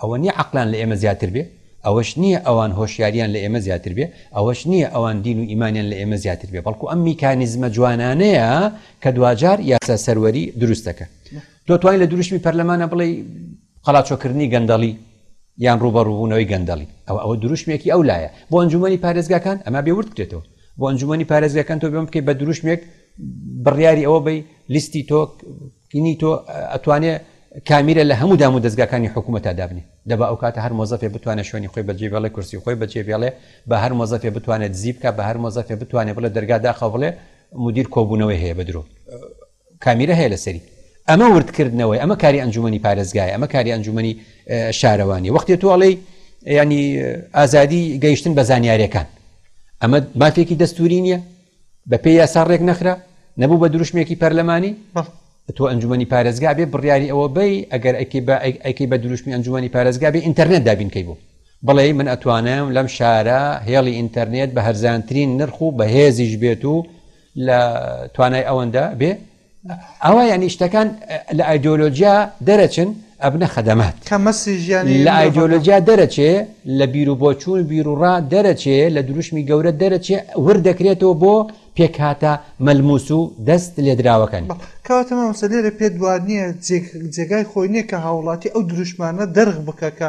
ئەوە نیە عقلان لە ئێمە زیاتر بێ ئەوەش نییە ئەوان هۆشیاریان لە ئێمە زیاتر بێ ئەوەش نییە ئەوان دین و ئیمانیان لە ئێمە زیاتر بێ بەڵکو ئەم میکانیزمە جوانانەیە کە دواجار یاسا سەروەری دروستەکە تۆ توانین لە دروشمی پەرلەمانە بڵێ قەلاچۆکردنی گەندەڵی یان ڕووبەڕووبوونەوەی گەندەڵی، ئەوە ئەوە دروشمێکی ئەو لایە بۆ ئەنجوومەنی پارێزگاکان، ئەمە بێ ورد کرێتەوە بۆ ئەنجوومەنی پارێزگاکان تۆ بێم بکەیت بە دروشمێک بڕیاری ئەوە بی لیستی تۆ کینی تۆ ئەتوانێ کامیرە لە هەموو دام و دەستگاکانی حکوومەت تا دابنی دەبا ئەو کاتە هەر مۆزەفێ بتوانێت شوێنی خۆی بەجێ بێڵێ کورسی خۆی بەجێ بێڵێ بە هەر مۆزەفێ بتوانێت زیبکە بە هەر مۆزەفێ بتوانێت بڵێ دەرگا داخە بڵێ مدیر کۆبوونەوەی هەیە بە درۆ کامیرە هەیە لەسەری. ئەمە ورد کردنەوەی ئەمە کاری ئەنجومەنی پارێزگایە ئەمە کاری ئەنجومەنی شارەوانی وەختی تۆ ئەڵێی ینی ئازادی گەیشتن بە زانیارەکان ئەمە مافێکی دەستوری نییە بە پێ یاسا ڕێک نەخرا نەبوو بە دروشمێکی پەرلەمانی تۆ ئەنجومی پارێزگا بێ بڕیاری ئەوە بی ئەگەر ئەکی بە ئەکی بە دروشمی ئەنجومی پارێزگا بێ ئینتەرنێت دابینکەی بوو بڵێ من ئەتوانم لەم شارە هێڵی ئینتەرنێت بە هەرزانترین نرخ و بەهێزیش بێت و لە توانای ئەوەندە بێ ئەوە یعنی شتەکان لە ئایدۆلۆجیا دەرەچن ئەبنە خەدەمات کە مەسی ژیانی لە ئایدۆلۆجیا دەرەچێ لە بیر و بۆچوون بیرروڕا دەرەچێ لە دروشمی گەورە دەرەچێ ور دەکرێتەوە بۆ پێکهاتە مەلموس و دەست لێدراوەکەن کاتەمە مسلێرە پێ دووار نییە جێگای خۆی نییە کە هاوڵاتی ئەو دروشمانە دەرخ بکە کە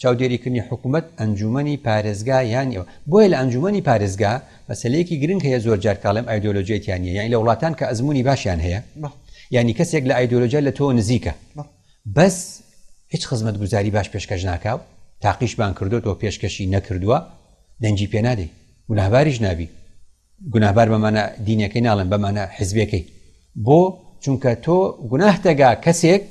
چاودێریکردنی حکومەت ئەنجومەنی پارێزگا یان ئێوە بۆیە لە ئەنجومەنی پارێزگا مەسەلەیەکی گرنگ هەیە زۆر جار کاڵێم ئایدۆلۆژیای تیانە یان لە وڵاتان کە ئەزمموی باشیان هەیە ینی کەسێک لە ئایدۆلۆژیا لە تۆ نزیکە بەس هیچ خزمەت گوزاری باش پێشکەش ناکاو تاقیشمان کردو تۆ پێشکەشی نەکردووە دەنجی پێ نادەی گوناهباریش نابی گوناهبار بەمانە دینەکەی ناڵێن بەمانە حزبەکەی بۆ چونکە تۆ گوناهتەگا کەسێک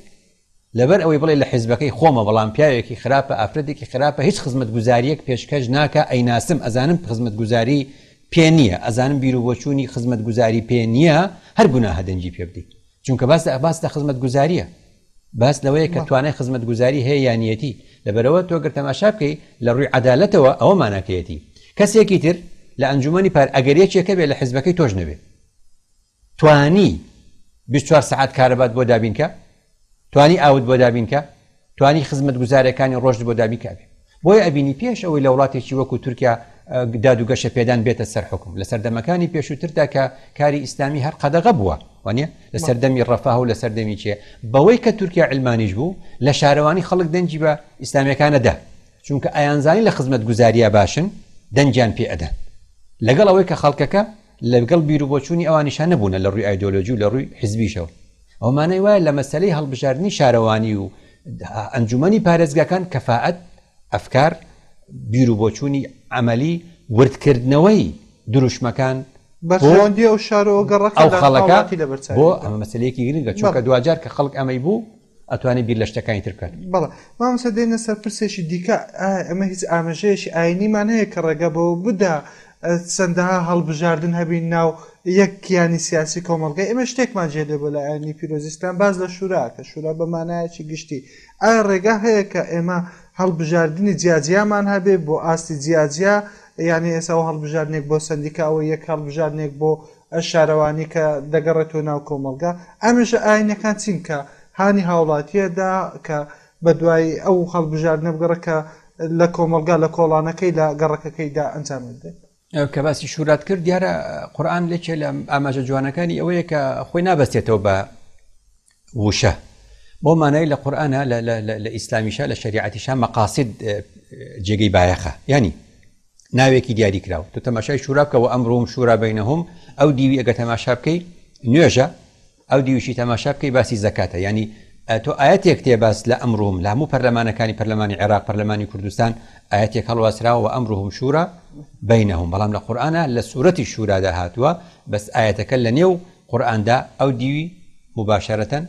لەبەر ئەوەی بڵێ لە حیزبەکەی خۆمە بەڵام پیاوێکی خراپە ئافرەتێکی خراپە هیچ خزمەت گوزاریەک پێشکەش ناکا ئەیناسم ئەزانم خزمەت گوزاری پێ نیە ئەزانم بیرو بۆچوونی خزمەت گوزاری پێ نیە هەر گوناهە دەنگی پێ بدەی چونکە باس لە ئەباس لە خزمەت گوزاریە باس لەوەیە کە توانای خزمەت گوزاری هەیە یانیەتی لەبەرەوە تۆ گەر تەماشا بکەی لە ڕووی عدالەتەوە ئەوە ماناکەیەتی کەسێکی تر لە ئەنجومی پار ئەگەر یەکێکە بێ لە حزبەکەی تۆش نەبێ توانی بیست چوار سەعات کارەبات بۆ دابینکە توانی ئاوت بۆ دابینکە توانی خزمەت گوزارەکانی ڕۆژت بۆ دابیکبێ بۆی ئەبینی پێش ئەوەی لە وڵاتێکی وەکو تورکیا داد و گەشە پێدان بێتە سەر حکوم لە سەردەمەکانی پێشووتردا کە کاری ئیسلامی هەر قەدەغە بووە وانە لە سەردەمی ڕەفاه و لە سەردەمی چێ بەوەی کە تورکیا علمانیش بوو لە شارەوانی خەڵک دەنجی بە ئیسلامەکانەدا چونکە ئایانزانی لە خزمەت گوزاریا باشن دەنجیان پێ ئەدەن لەگەڵ ئەوەی کە خەڵکەکە لەگەڵ بیروبۆچوونی ئەوانیشا نەبوونە لە ڕووی ئایدۆلۆژی و لە ڕووی حزبیشەوە. ئەوە مانای وایە لە مەسەلەی هەڵبژاردنی شارەوانی و ئەنجوومەنی پارێزگاکان کەفائەت، ئەفکار، بیروبۆچوونی عەمەلی، وردکردنەوەی دروشمەکان، بەرژەوەندی ئەو شارەوە گەڕەکە لە هاوڵاتی لەبەرچاوی بووە. ئەمە مەسەلەیەکی گرنگە، چونکە دواجار کە خەڵک ئەمەی بوو، ئەتوانێت بیر لە شتەکانی تر بکات بەڵێ مامۆستا دێنە سەر پرسێکی دیکە ئەمە هیچ ئاماژەیەکی ئاینیمان هەیە کە ڕێگە بەوە بدا چەندەها هەڵبژاردن هەبین ناو یەک کیانی سیاسی کۆمەڵگە ئێمە شتێکمان جێ لێ بۆ لە ئاینی پیرۆزیستان باز لە شورا کە شورا بە مانایەکی گشتی ئایا ڕێگا هەیە کە ئێمە هەڵبژاردننی جیاجیامان هەبێ بۆ ئاستی جیاجیا یعنی ئێسا هەڵبژاردنێک بۆ سندیکاوە یەک هەڵبژاردنێک بۆ شارەوانی کە دەگەڕێتەوە ناو کۆمەڵگا ئامێژە ئاینەکان چین کە هانی هاوڵاتیە دا کە بەدوای ئەو هەڵبژاردنە بگەڕێت کە لە کۆمەڵگا لە کۆڵانەکەی لە گەڕەکەکەی دا ئەنجام بدرێت. کە باسی شورات کرد دیارە قورآن لەکێ لە ئاماژە جوانەکانی ئەوەیە کە خۆی نابەستێتەوە بە وشە بۆ مانای لە قورئانا لە لە لە لە ئیسلامیشا لە شەریعەتیشا مەقاصد جێگەی بایەخە یانی ناوێکی دیاری کراوە تو تەماشای شورا بکە و ئەمروم شورا بینهم ئەو دیوی ئەگە تەماشا بکەی نوێژە ئەو دیویشی تەماشا بکەی باسی زەکاتە ینی تۆ ئاەتێک تێ باس لە ئەمروم لە هەموو پەرلەمانەکانی پەرلەمانی عێراق پەرلەمانی کوردستان ئاەتێک هەڵواسراوە و ئەمروهم شورا بینهم بەڵام لە قورآە لە سوورەتی شورادا هاتووە بەس ئاەتەکە لە نێو قورئاندا ئەو دیوی موباشەرەتەن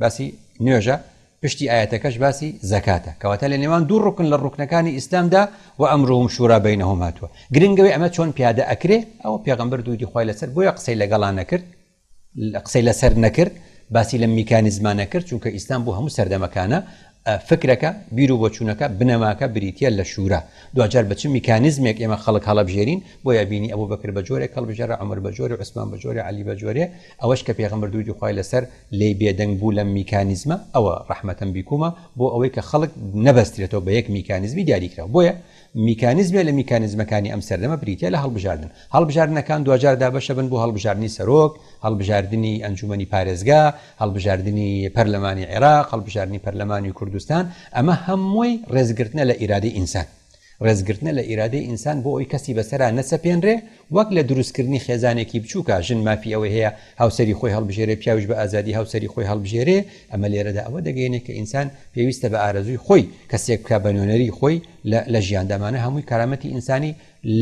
باسی نوێژە پشتی ئاەتەکەش باسی زەکاتە کەواتە لە نێوان دوو ڕکن لە ڕکنەکانی ئیسلامدا و ئەمرهم شورا بینەهم هاتووە گرنگەوەی ئەمە چۆن پیادە ئەکرێ ئەوە پێغمبەر دوودی خۆی لەسەر بۆیە قسەی لەگەڵان نەکرد قسەی لەسەر نەکرد باسی لە میکانی زمانە کرد چونکە ئیسلام بۆ هەموو سەردەمەکانە فکرەکە، بیر و بۆچوونەکە، بنەماکە بریتییە لە شوورا. دواجار بە چ میکانیزمێک ئێمە خەڵک هەڵەبژێرین، بۆیە بینی ئەبوبەکر بە جۆرێک هەڵبژێرا، عومەر بە جۆرێ، عوسمان بە جۆرێ، عەلی بە جۆرێ، ئەوەش کە پێغەمبەر دروودی خوای لەسەر لێی بێدەنگ بوو لەم میکانیزمە، ئەوە، رحمتم بکما، بۆ ئەوەی کە خەڵک نەبەسترێتەوە بە یەک میکانیزمی دیاریکراو. بۆیە میکانیزمێ لە میکانیزمەکانی ئەم سەردەمە بریتیە لە هەڵبژاردن. هەڵبژاردنەکان دواجار دابەشەبن بۆ هەڵبژاردنی سەرۆک، هەڵبژاردنی ئەنجومەنی پارێزگا، هەڵبژاردنی پەرلەمانی عێراق، هەڵبژاردنی پەرلەمانی کوردستان، ئەمە هەمووی ڕێزگرتنە لە ئیرادەی ئینسان. ڕێزگرتنە لە ئیرادەی ئینسان بۆ ئەوەی کەسی بەسەرا نەسەپێنرێ وەک لە دروستکردنی خێزانێکی بچووکە، ژن مافی ئەوەی هەیە هاوسەری خۆی هەڵبژێرێ، پیاویش بە ئازادی هاوسەری خۆی هەڵبژێرێ، ئەمە لێرەدا ئەوە دەگەیەنێ کە ئینسان پێویستە بە ئارەزووی خۆی کەسێک بکا بە نوێنەری خۆی لە ژیاندا، ئەمانە هەمووی کەرامەتی ئینسانی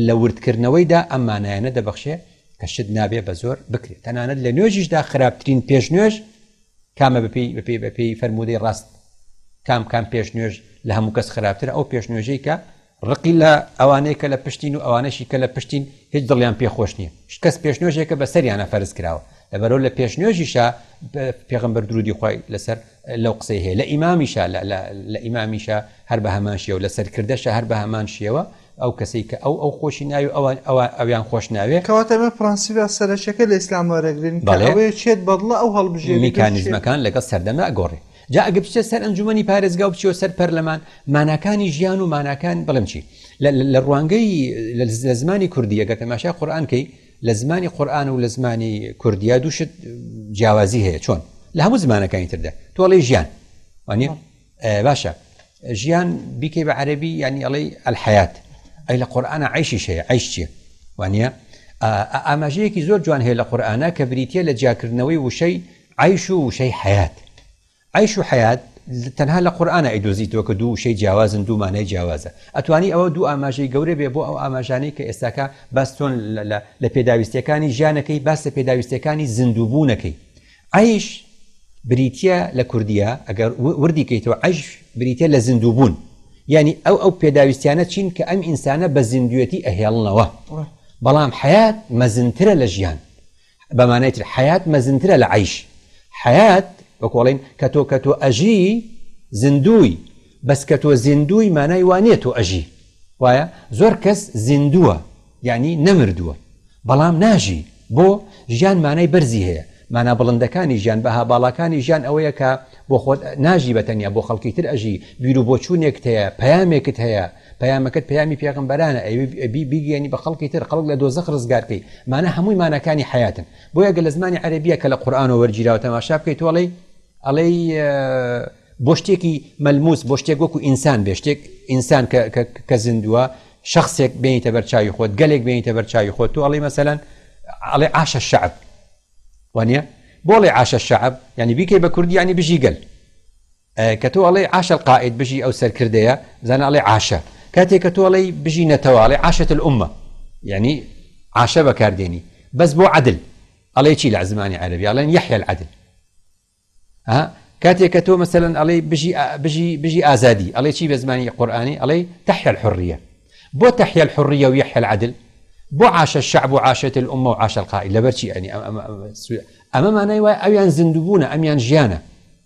لە وردکردنەوەیدا ئەم مانایانە دەبەخشێ کە شت نابێ بە زۆر بکرێت، تەنانەت لە نوێژیشدا خراپترین پێشنوێژ کامە بەپێی بەپێی بەپێی فەرموودەی ڕاست کام کام پێشنوێژ لە هەموو کەس خراپترە ئەو پێشنوێژەی کە ڕقی لە ئەوانەی کە لە پشتین و ئەوانەشی کە لە پشتین هیچ دڵیان پێ خۆش نیە شکەست پێشنوێژێکە بە سەریانا فەرز کراوە لەبەرو لە پێشنوێژیشا پێغمبەر درودی خۆی لەسەر لەو قسەی هەیە لە ئیمامیشا لە ئیمامیشا هەر بە هەمان شێوە لە سەرکردەشە هەر بە هەمان شێوە ئەو کەسەی کە ئەو ئەو خۆشی ناوی ئەوان ئەوان ئەویان خۆش ناوێ کەواتە ئێمە پرەنسیپە سەرەکیەکە لە ئیسلام وەرەگرین کە بەڵێ. ئەوەیە چێت بەدڵە ئەو هەڵبژێری میکانیزمەکان لەگەڵ سەردەمدا ئەگۆڕێ جا ئەگە بچتە سەر ئەنجومەنی پارێزگا و بچیەوە سەر پەرلەمان ماناکانی ژیان و ماناکان بڵم چی لە ڕوانگەی لە زمانی کوردی ئەگەر تەماشای قورآانکەی لە زمانی قورآان و لە زمانی کوردیا دووشت جیاوازی هەیە چۆن لە هەموو زمانەکانی تردا تۆڵی ژیان وانە باشە ژیان بیکەی بە عەربی ینی ئەڵی ئەلحیات ئەی لە قورآانە عیشیش هەیە عیش چیە وانە ئاماژەیەکی زۆر جوان هەیە لە قورآانە کە بریتە لە جیاکردنەوەی وشەی عەیش و وشەی حەیات، عەیش و حەیات تەنها لە قورئانا ئەیدۆزیتەوە کە دوو وشەی جیاوازن دوو مانای جیاوازە ئەتوانی ئەوە دوو ئاماژەی گەورە بێ بۆ ئەو ئاماژانەی کە ئێستاکە باس چۆن لە لە پێداویستیەکانی ژیانەکەی باس لە پێداویستیەکانی زیندوو بوونەکەی عەیش بریتە لە کوردیە ئەگەر وردی کەیتەوە عەیش بریتە لە زیندوو بوون یعنی ئەو ئەو پێداویستیانە چین کە ئەم ئینسانە بە زیندوێتی ئەهێڵنەوە بەڵام حیات مەزنترە لە ژیان بە مانای تر حەیات مەزنترە لە عەیش. حەیات، وەکو ئەڵێین، کە تۆ کە تۆ ئەژی، زیندووی، بەس کە تۆ زیندووی مانای وا نییە تۆ ئەژی. وایە؟ زۆر کەس زیندووە، یانی نەمردووە، بەڵام ناژی. بۆ؟ ژیان مانای بەرزی هەیە. مانا بڵندەکانی ژیان، بەها باڵاکانی ژیان ئەوەیە کە بۆ خۆت ناژی بە تەنیا، بۆ خەڵکی تر ئەژی، بیروبۆچوونێکت هەیە، پەیامێکت هەیە، پەیامەکەت پەیامی پێغەمبەرانە ئەیەوێ بیگەیەنی بە خەڵکی تر خەڵک لە دۆزەخ ڕزگار کەی مانە هەمووی ماناکانی حیاتن بۆیە گە لە زمانی عەربیە کە لە قورآانەوە وەرگیراوە تەماشا بکەیت تۆڵی ئەڵێی بۆ شتێکی مەلموس بۆ شتێک وەکو ئینسان بێ شتێک ئینسان کە زیندووە شخصێک بینیتە بەرچاوی خۆت گەلێک بینیتە بەرچاوی خۆت تو ئەڵی مەسەەن ئەڵێ عاشە شعب وانە بۆڵێ عاشە شعب ینی بیکەی بە کوردی ینی بژی گەل کە تۆ ئەڵێی عاش القائد بژی ئەو سەرکردەیە زانا ئەڵێ عاشە کاتێک کە تۆ ئەڵێی بژی نەتەوە ئەڵێ عاشت الامە یعنی عاشە بەکاردێنی بەس بۆ عدل ئەڵێ چی لە زمانی عەربی ئەڵێن یحیە العدل کاتێک کە تۆ مەسەن ئەڵێ بژی بژی بژی ئازادی ئەڵێ چی بە زمانی قورآانی ئەڵێ تحیا الحریە بۆ تحیا الحریە و یحیە العدل بۆ عاشە الشعب و عاشێت الامە و عاشە القائد لەبەرچی ئەنی ئەمە مانای وای ئەویان زیندوبوونە ئەمیان ژیانە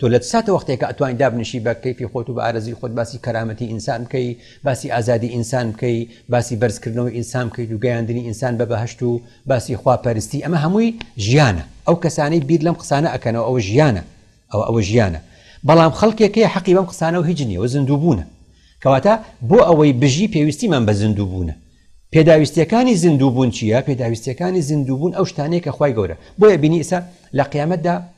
تۆ لە چ ساتە وەختێکە ئەتوانی دابنیشی بە کەیفی خۆت و بە ئارەزووی خۆت باسی کەرامەتی ئینسان بکەی، باسی ئازادی ئینسان بکەی، باسی بەرزکردنەوەی ئینسان بکەیت و گەیاندنی ئینسان بە بەهەشت و باسی خوا پەرستی ئەمە هەمووی ژیانە ئەو کەسانەی بیر لەم قسانە ئەکەنەوە ئەوە ژیانە ئەوە ئەوە ژیانە بەڵام خەڵکێک هەیە حەقی بەم قسانەوە هیچ نییە و زیندووبوونە کەواتە بۆ ئەوەی بژی پێویستیمان بە زیندووبوونە پێداویستیەکانی زیندووبوون چییە پێداویستیەکانی زیندووبوون ئەو شتانەیە کە خوای گەورە بۆیە بینی ئیسا لە قیامەتدا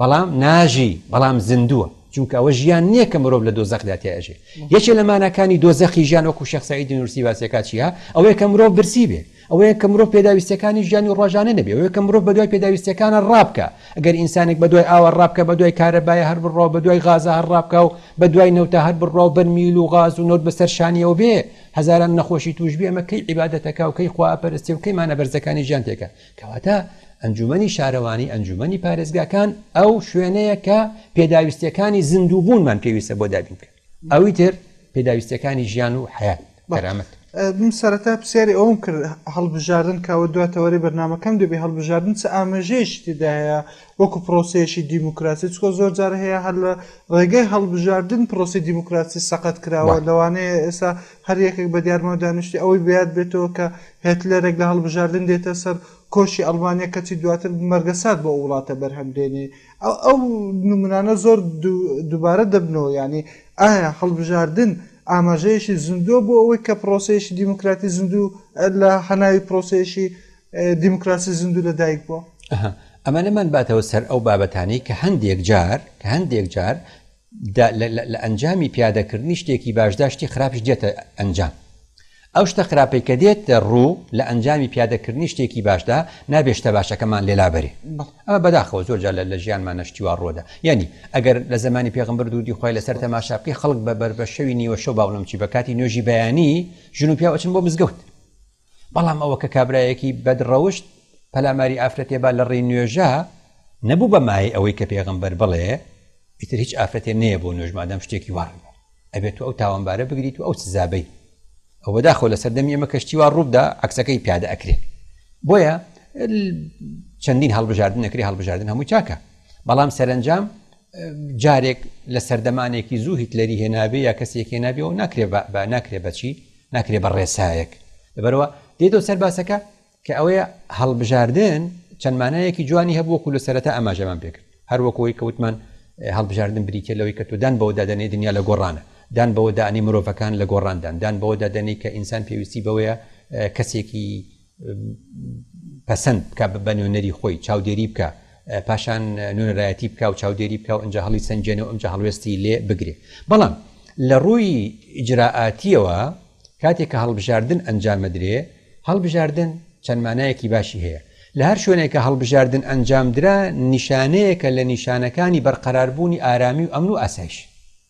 بەڵام ناژی بەڵام زیندووە چونکە ئەوە ژیان نییە کە مرۆڤ لە دۆزەخدا تیا ئەژێ یەکێ لە ماناکانی دۆزەخی ژیان وەکو شێخ سەعیدی نورسی باسیەکا چییە ئەوەیە کە مرۆڤ برسی بێ ئەوەیە کە مرۆڤ پێداویستەکانی ژیانی ڕۆژانە نەبێ ئەوەیە کە مرۆڤ بەدوای پێداویستەکانە ڕابکە ئەگەر ئینسانێک بەدوای ئاوە ڕابکە بەدوای کارەبایە هەر بڕاو بەدوای غازە هەر ڕابکە و بەدوای نەوتە هەر بڕاو بەر میل و غاز و نەوت بەسەر شانیەوە بێ هەزاران نەخۆشی توش بێ ئەمە کەی عیبادەتەکە و کەی خوا پەرستی و کەیمانە بەرزەکانی ژیان تێکە کەواتە ئەنجومەنی شارەوانی ئەنجومەنی پارێزگاکان ئەو شوێنەیە کە پێداویستیەکانی زیندوو بوونمان پێویستە بۆ دابین بکەن ئەوی تر پێداویستەکانی ژیان و حیات بەرامەت من سەرەتا پرسیاری ئەوم کرد هەڵبژاردن کاوە دواتەوەری بەرنمەکەم دەبێ هەڵبژاردن چ ئاماژەیەشی تێدا هەیە وەکو پرۆسەیەشی دیموکراسی چکۆ زۆر جار هەیە هەر لە ڕێگەی هەڵبژاردن پرۆسی دیموکراسی سەقەت کراوە لەوانەیە ئێستا هەر یەکێک بە دیار مەودا نووستی، ئەوەی بە یاد بێتەوە کە هێتلەرێک لە هەڵبژاردن دێتە سەر کۆشی ئەڵمانیا کەچی دواتر مەرگەسات بۆ ئەو وڵاتە بەرهەم دێنێ. ئەو نموونانە زۆر دووبارە دەبنەوە. یانی ئایا هەڵبژاردن ئاماژەیەکی زیندووە بۆ ئەوەی کە پرۆسەیەکی دیموکراتی زیندوو لە هەناوی پرۆسەیەکی دیموکراسی زیندوو لە دایک بووە؟ ئەها ئەمانەمان باتەوە سەر ئەو بابەتانەی کە هەندێک جار کە هەندێک جار دا لە لە ئەنجامی پیادەکردنی شتێکی باشدا شتی خراپش دێتە ئەنجام ئەو شتە خراپەی کە دێتە ڕوو لە ئەنجامی پیادەکردنی شتێکی باشدا نابێ شتە باشەکەمان لێلابەرێ ئەمە بەداخەوە زۆر جا لە ژیانمان نەشتی وا ڕۆدا یعنی ئەگەر لە زمانی پێغمبەر دوودی خۆی لەسەر تەماشا بکەی خەڵک بە بەر بە شەوی نیوە شەو باوڵم چی بە کاتی نوێژی بەیانی ژن و پیاو ئەچن بۆ مزگەوت بەڵام ئەوە کە کابرایەکی بەد ڕەوشت پەلاماری ئافرەتێ با لە ڕێی نوێژە نەبوو بە مایەی ئەوەی کە پێغمبەر بڵێ ئیتر هیچ ئافرەتێ نەیە بۆ نوێژ مادەم شتێکی واڕێ ئەبێت و ئەو تاوانبارە بگریت و ئەو سزابەی ئەوە داخۆ لە سەردەمی ئێمە کەشتی وا ڕووبدا عکسەکەی پیادە ئەکرێت بۆیە چەندین هەڵبژاردن نەکری هەڵبژاردن هەموو چاکە بەڵام سەرنجام جارێک لە سەردەمانێکی زوو هیتلەری هێنابێ یا کەسێک هێنابێ و ناکرێ بە ناکرێ بەچی ناکرێ بە ڕێسایەک لەبەرەوە دێتەوە سەر باسەکە کە ئەوەیە هەڵبژاردن چەندمانایەکی جوانی هەبوو وەکو لە سەرەتا ئاماژەمان پێکرد هەروەکەوەی کەوتمان هەڵبژاردن بریتە لەوەی کە تۆدان بەوەدا دەنێ دنیا لە گۆڕانە دان بەوەدانی مرۆڤەکان لە گۆڕاندان دان بەوەدا دەنێ کە ئینسان پێویستی بەوەیە کەسێکی پەسەند بکا بە نوێنەری خۆی چاودێری بکا پاشان نوێنەرایەتی بکا و چاودێری بکا و ئەنجا هەڵی سنجێنە و ئەمجا هەڵوێستی لێ بگرێ بەڵام لە ڕووی ئیجرراعاتیەوە کاتێک کە هەڵبژاردن ئەنجامەدرێ هەڵبژاردن چەند مانایەکی باشی هەیە لە هەر شوێنێکە هەڵبژاردن ئەنجامدرا نیشانەیەکە لە نیشانەکانی بەرقەراربوونی ئارامی و ئەمن و ئاسایش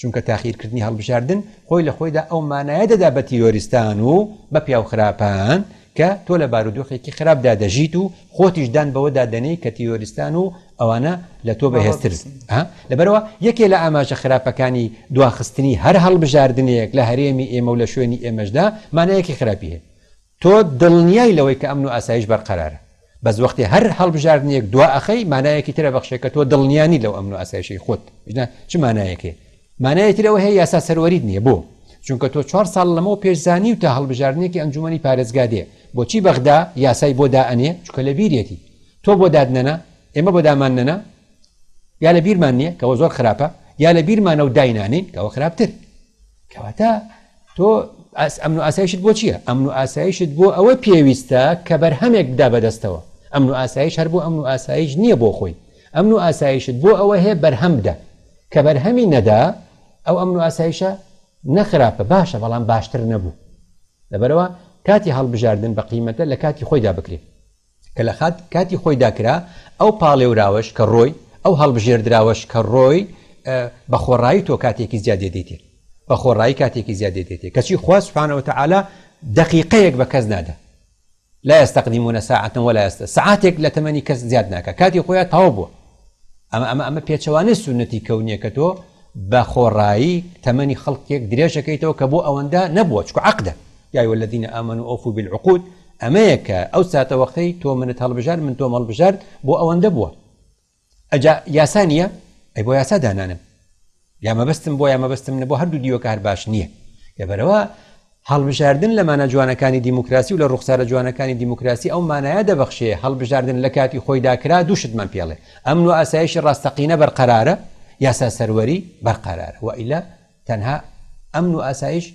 چونکە تاخیرکردنی هەڵبژاردن خۆی لە خۆیدا ئەو مانایە دەدا بە تیرۆریستان و بە پیاو خراپان کە تۆ لە بارودۆخێکی خراپدا دەژیت و خۆتیش دان بەوەدا دەنێی کە تیرۆریستان و ئەوانە لە تۆ بەهێزتر لەبەرەوە یەکێ لە ئاماژە خراپەکانی دواخستنی هەر هەڵبژاردنێک لە هەرێمی ئێمە و لە شوێنی ئێمەشدا مانایەکی خراپی هەیە تۆ دڵنیای لەوەی کە ئەمن و ئاسایش بەرقەرارە بەس وەختی هەر هەڵبژاردنێک دوا ئەخەی مانایەکی ترە بەخشێ کە تۆ دڵنیا نیت لەو ئەمن و ئاسایشەی خۆت ژنە چ مانایەکێ مانایەکی ترەوە هەیە یاسا سەروەریت نییە بۆ چونکە تۆ چوار ساڵ لەمەوە پێشزانی و تا هەڵبژاردنێکی ئەنجومی پارێزگا دێ بۆچی بەغدا یاسای بۆ دائەنێ چکە لە بیرێتی تۆ بۆ دادنەنا ئێمە بۆ دامان نەنا یا لە بیرمان نییە کەەوە زۆر خراپە یا لە بیرمانە و داینانین کەەوە خراپتر کەواتە تۆ ئەمن و ئاسایشت بۆ چییە ئەمن و ئاسایشت بۆ ئەوە پێویستە کە بەرهەمێک بدا بەدەستەوە ئەمن و ئاسایش هەر بۆ ئەمن و ئاسایش نییە بۆ خۆی ئەمن و ئاسایشت بۆ ئەوە هەیە بەرهەم بدە کە بەرهەمی نەدا ئەو ئەمن و ئاسایشە نەخراپە باشە بەڵام باشتر نەبوو لەبەرەوە کاتی هەڵبژاردن بە قیمەتە لە کاتی خۆیدا بکرێت کە لە کاتی خۆیدا کرا، ئەو پاڵێوراوەش کە ڕۆی، ئەو هەڵبژێردراوەش کە ڕۆی، بە خۆڕایی تۆ کاتێکی زیاد لێ دەیتێ، بە خۆڕایی کاتێکی زیاد لێ دەیتێ، کەچی خوا سبحانە وتعالی دەقیقەیەک بە کەس نادا، لا یستقدمون ساعە ولا یست، سەعاتێک لە تەمەنی کەس زیاد ناکا، کاتی خۆیا تەواو بووە. ئەمە ئەمە ئەمە پێچەوانەی سونەتی کەونیە کە تۆ بە خۆڕایی تەمەنی خەڵکێک درێژەکەیتەوە کە بۆ ئەوەندە نەبووە چکو عقدە یای والذینە ئامن و ئەوفو بالعقود ئەمەیە کە ئەو ساتە وەختەی تۆ منت هەڵبژار من تۆم هەڵبژارد بۆ ئەوەندە بووە ئەجا یاسانیە ئەی بۆ یاسا دانانم یا مەبەستم بۆ یا مەبەستم نەبوو هەردوو دیوەکە هەر باش نییە لەبەرەوە هەڵبژاردن لە مانە جوانەکانی دیموکراسی و لە ڕوخسارە جوانەکانی دیموکراسی ئەو مانایە دەبەخشێ هەڵبژاردن لە کاتی خۆی داکرا دووشتمان پێڵێ ئەم نوو ئاسایشی ڕاستەقینە بەرقەرارە یاسا سەروەری بەرقەرارە وئیلا تەنها ئەمن و ئاسایش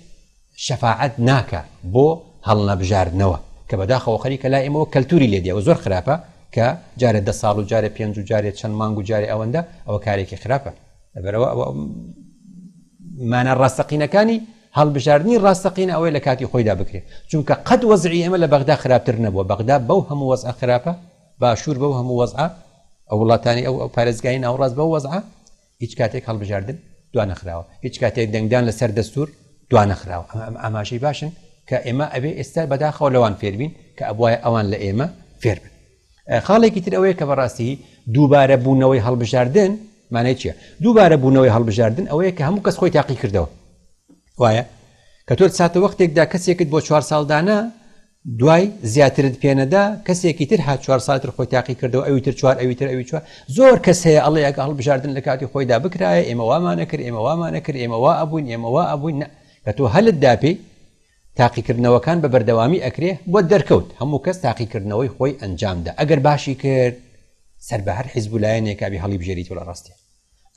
شەفاعەت ناکا بۆ هەڵنەبژاردنەوە کە بەداخەوە خەریکە لای ئێمەوە کەلتوری لێ دێ و زۆر خراپە کە جارێ دە ساڵ و جارێ پێنج و جارێ چەند مانگ و جارێ ئەوەندە ئەوە کارێکی خراپە لەبەرەوە ئەوە مانە ڕاستەقینەکانی هەڵبژاردنی ڕاستەقینە ئەوەی لە کاتی خۆیدا بکرێت چونکە قەت وەزعی ئێمە لە بەغدا خراپتر نەبووە بەغدا بەو هەموو وەزع خراپە باشوور بەو هەموو وەزع ئەو وڵاتانی ئەو پارێزگای ناوڕاست بەو وەزع هیچ کاتێک هەڵبژاردن دوانەخراوە، هیچ کاتێک دەنگدان لەسەر دەستور دوانەخراوە، ئەمە ئەم ئاماژەی باشن کە ئێمە ئەبێ ئێستا بەداخەوە لەوان فێربین کە ئەبوایە ئەوان لە ئێمە فێربن. خاڵێکی تر ئەوەیە کە بەڕاستی دووبارە بوونەوەی هەڵبژاردن مانای چیە؟ دووبارە بوونەوەی هەڵبژاردن ئەوەیە کە هەموو کەس خۆی تاقی کردەوە وایە کە تۆ ساتە وەختێکدا کەسێکت بۆ چوار ساڵدانە دوای زیاترت پێ نەدا کەسێکی تر هات چوار ساڵی تر خۆی تاقی کردەوە ئەوی تر چوار ئەوی تر ئەوی چوار زۆر کەس هەیە ئەڵێ ئەگە هەڵبژاردن لە کاتی خۆیدا بکرایە ئێمە وامانە کرد ئێمە وامانە کرد ئێمە وا ئەبووین ئێمە وا ئەبووین نە کە تۆ هەلت داپێی تاقیکردنەوەکان بە بەردەوامی ئەکرێ بۆ دەرکەوت هەموو کەس تاقیکردنەوەی خۆی ئەنجامدا ئەگەر باشی کرد سەر بە هەر حیزب لایەنێکابی هەڵی بژێری تۆ لە ڕاستێ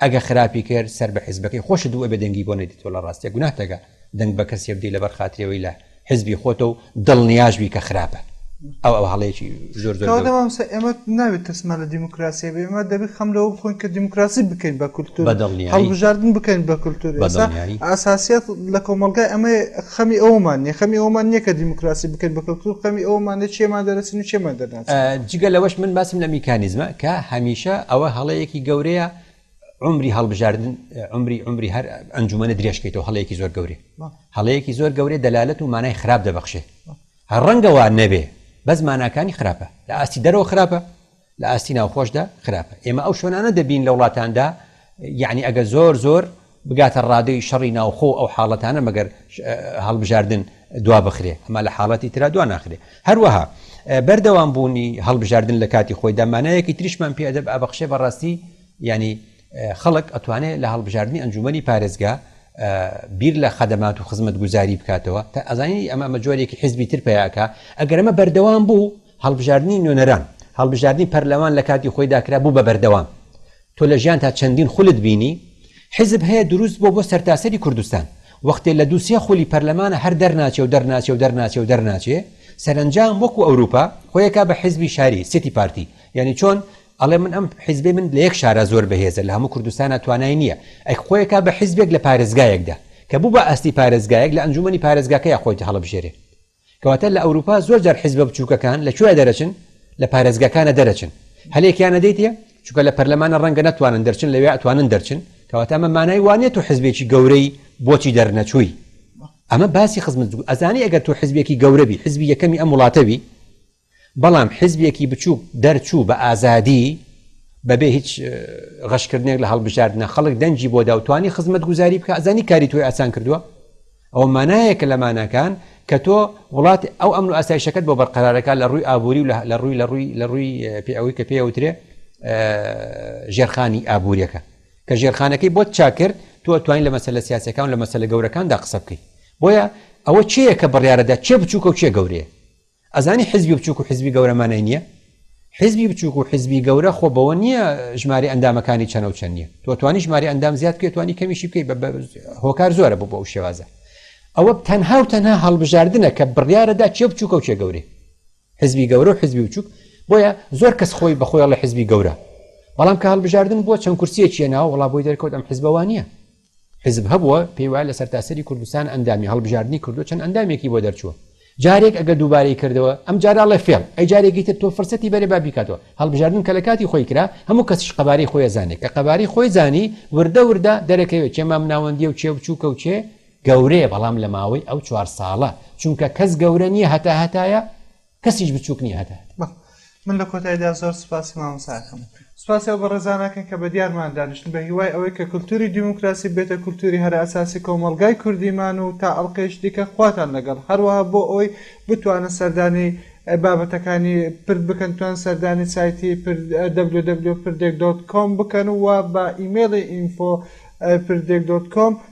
ئەگە خراپی کرد سەر بە حیزبەکەی خۆشت بوو ئەبێ دەنگی بۆ نەدیتوە لە ڕاستیا گوناهتەگە دەنگ بە کەسێ بدەی لەبەر خاتری ئەوەی لە حیزبی خۆتە و دڵنیاش بی کە خراپە ئەو ئەو هەڵەیەکی زۆر زۆر کەواتە مامۆستا ئێمە نابێت ترسمان لە دیموکراسیە بێ ئێمە دەبێت خەم لەوە بخۆین کە دیموکراسی بکەین بە کولتور بە دڵنیایی. هەڵبژاردن بکەین بە کولتور بە ئێستا دڵنیایی. ئاساسیات لە کۆمەڵگای ئەمە خەمی ئەومان نیە خەمی ئەومان نیە کە دیموکراسی بکەین بە کولتور خەمی ئەومانە چێمان دەرەچین و چێمان دەرنە جگە لەوەش من باسم لە میکانیزمە کە هەمیشە ئەوە هەڵەیەکی گەورەیە عمری هەڵبژاردن عمری عمری هەر ئەنجومەنە درێژکەیتەوە هەڵەیەکی زۆر گەورێ هەڵەیەکی زۆر گەورێ دەلالەت و مانای خراپ دەبەخشێ ڕەنگەوە نەبێ بەس ماناکانی خراپە لە ئاستی دەرەوە خراپە لە ئاستی ناوخۆشدا خراپە ئێمە ئەو شوێنانە دەبین لە وڵاتاندا یعنی ئەگە زۆر زۆر بگاتە ڕادەی شەڕی ناوخۆ و ئەو حاڵەتانە مەگەر هەڵبژاردن دوابخرێ، ئەما لە حاڵەتی ترا دواناخرێ. هەروەها بەردەوام بوونی هەڵبژاردن لە کاتی خۆیدا مانایەکی تریشمان پێ ئەبەخشێ بە ڕاستی یانی خەڵک ئەتوانێ لە هەڵبژاردنی ئەنجوومەنی پارێزگا بیر لە خەدەمات و خزمەتگوزاری بکاتەوە تا ئەزانی ئەمە ئەمە جۆرێکی حزبی تر پیاکە ئەگەر ئەمە بەردەوام بوو هەڵبژاردننی نوێنەران هەڵبژاردننی پەرلەمان لە کاتی خۆی داکرا بوو بە بەردەوام تۆ لە ژیانتا چەندین خولت بینی حیزب هەیە دروست بوە بۆ سەرتاسەری کوردستان وەختێ لە دوو سێ خولی پەرلەمانە هەر دەرناچێ و دەرناچێ و دەرناچێ و دەرناچێ سەرەنجام وەکو ئەوروپا خۆیەکا بە حیزبی شاری سیتی پارتی یانی چۆن ئەڵێ من ئەم حیزبی من لە یەک شارە زۆر بەهێزە لە هەموو کوردستانە توانای نییە ئەک خۆیەکا بە حیزبێک لە پارێزگایەکدا کە بوو بە ئاستی پارێزگایەک لە ئەنجومەنی پارێزگاکەی خۆیت هەڵبژێرێ کەواتە لە ئەوروپا زۆر جار حیزبە بچووکەکان لە کوێ دەرەچن لە پارێزگاکانە دەرەچن هەلێکیانە دەیتە چونکە لە پەرلەمانە ڕەنگە نەتوانن دەرچن لەوێ ئەتوانن دەرچن کەواتە ئەمە مانای وانە تو حزبێکی گەورەی بۆچی دەرنەچووی ئەمە باسی خزمەت ئەزانی ئەگەر تو حزبێکی گەورەبی حزبی یەکەمی ئەم وڵاتەبی بەڵام حیزبێکی بچووک دەرچوو بە ئازادی بەبێ هیچ غەشکردنێک لە هەڵبژاردنە خەڵک دەنجی بۆ دا و توانی خزمەت گوزاری بکە ئەزانی کاری توی ئاسان کردووە ئەو مانایەکە لە ماناکان کە تۆ وڵات ئەو ئەمن و ئاسایشەکەت بۆ بەرقەرارەکە لە ڕووی ئابووری و لە ڕووی لە ڕووی لە ڕووی پێ ئەوەی کە پێوترێ ژێرخانی ئابووریەکە کە ژێرخانەکەی بۆت چاکرد تۆ توانین لە مەسە لە سیاسەکان لە مەسە لە گەورەکاندا قسە بکەیت بۆیە ئەوە چیەکە بڕیارەدا چێ بچووکە و چێ گەورەیە ئەزانی حزبی بچووک و حزبی گەورە مانای نییە حزبی بچووک و حزبی گەورە خۆ بەوە نییە ژماری ئەندامەکانی چەنە و چەند نییە تۆ توانی ژماری ئەندام زیاد بکەیت توانی کەمیشی بکەیت بە هۆکار زۆرە بۆ بۆ ئەو شێوازە ئەوە تەنها و تەنها هەڵبژاردنە کە بڕیارەدا چێ بچووکە و چێ گەورێ حزبی گەورە و حزبی بچووک بۆیە زۆر کەس خۆی بەخۆیڵە حزبی گەورە بەڵام کە هەڵبژاردن بۆ چەند کورسیە چیە ناو وڵا بۆی دەرکەوت ئەم حزبەوانە حیزب هەبووە پێی وایە لە سەرتاسەری کوردستان ئەندامی هەڵبژاردنی کردووە چەند ئەندامێکی بۆ دەرچووە جارێک ئەگەر دووبارەی کردەوە ئەم جارە ئەڵێ فێڵ ئەی جارێکی تر تۆ فرسەتی بەرێ با بیکاتەوە هەڵبژاردن کە لە کاتی خۆی کرا هەموو کەسیش قەبارەی خۆی زانێ کە قەبارەی خۆی زانی وردە وردە دەرەکەوێت چێ مام ناوەندیە و چێ بچووکە و چێ گەورەیە بەڵام لە ماوەی ئەو چوار ساڵە چونکە کەس گەورە نییە هەتا هەتایە کەسیش بچوک نیە ئەگات. من لە کۆتایدا زۆر سوپاسی مامۆستا ئەکەم سوپاسی ئەو بەڕێزانە ئەکەین کە بەدیارمان دانیشتن بە هیوای ئەوەی کە کولتوری دیموکراسی ببێتە کولتوری هەرە ئەساسی کۆمەڵگای کوردیمان و تا ئەڵقەیەکی دیکە خواتان لەگەڵ هەروەها بۆ ئەوەی بتوانن سەردانی بابەتەکانی پرد بکەن بتوانن سەردانی سایتی پرد www.prdeg.com بکەن و بە ئیمەیڵی info prdeg.com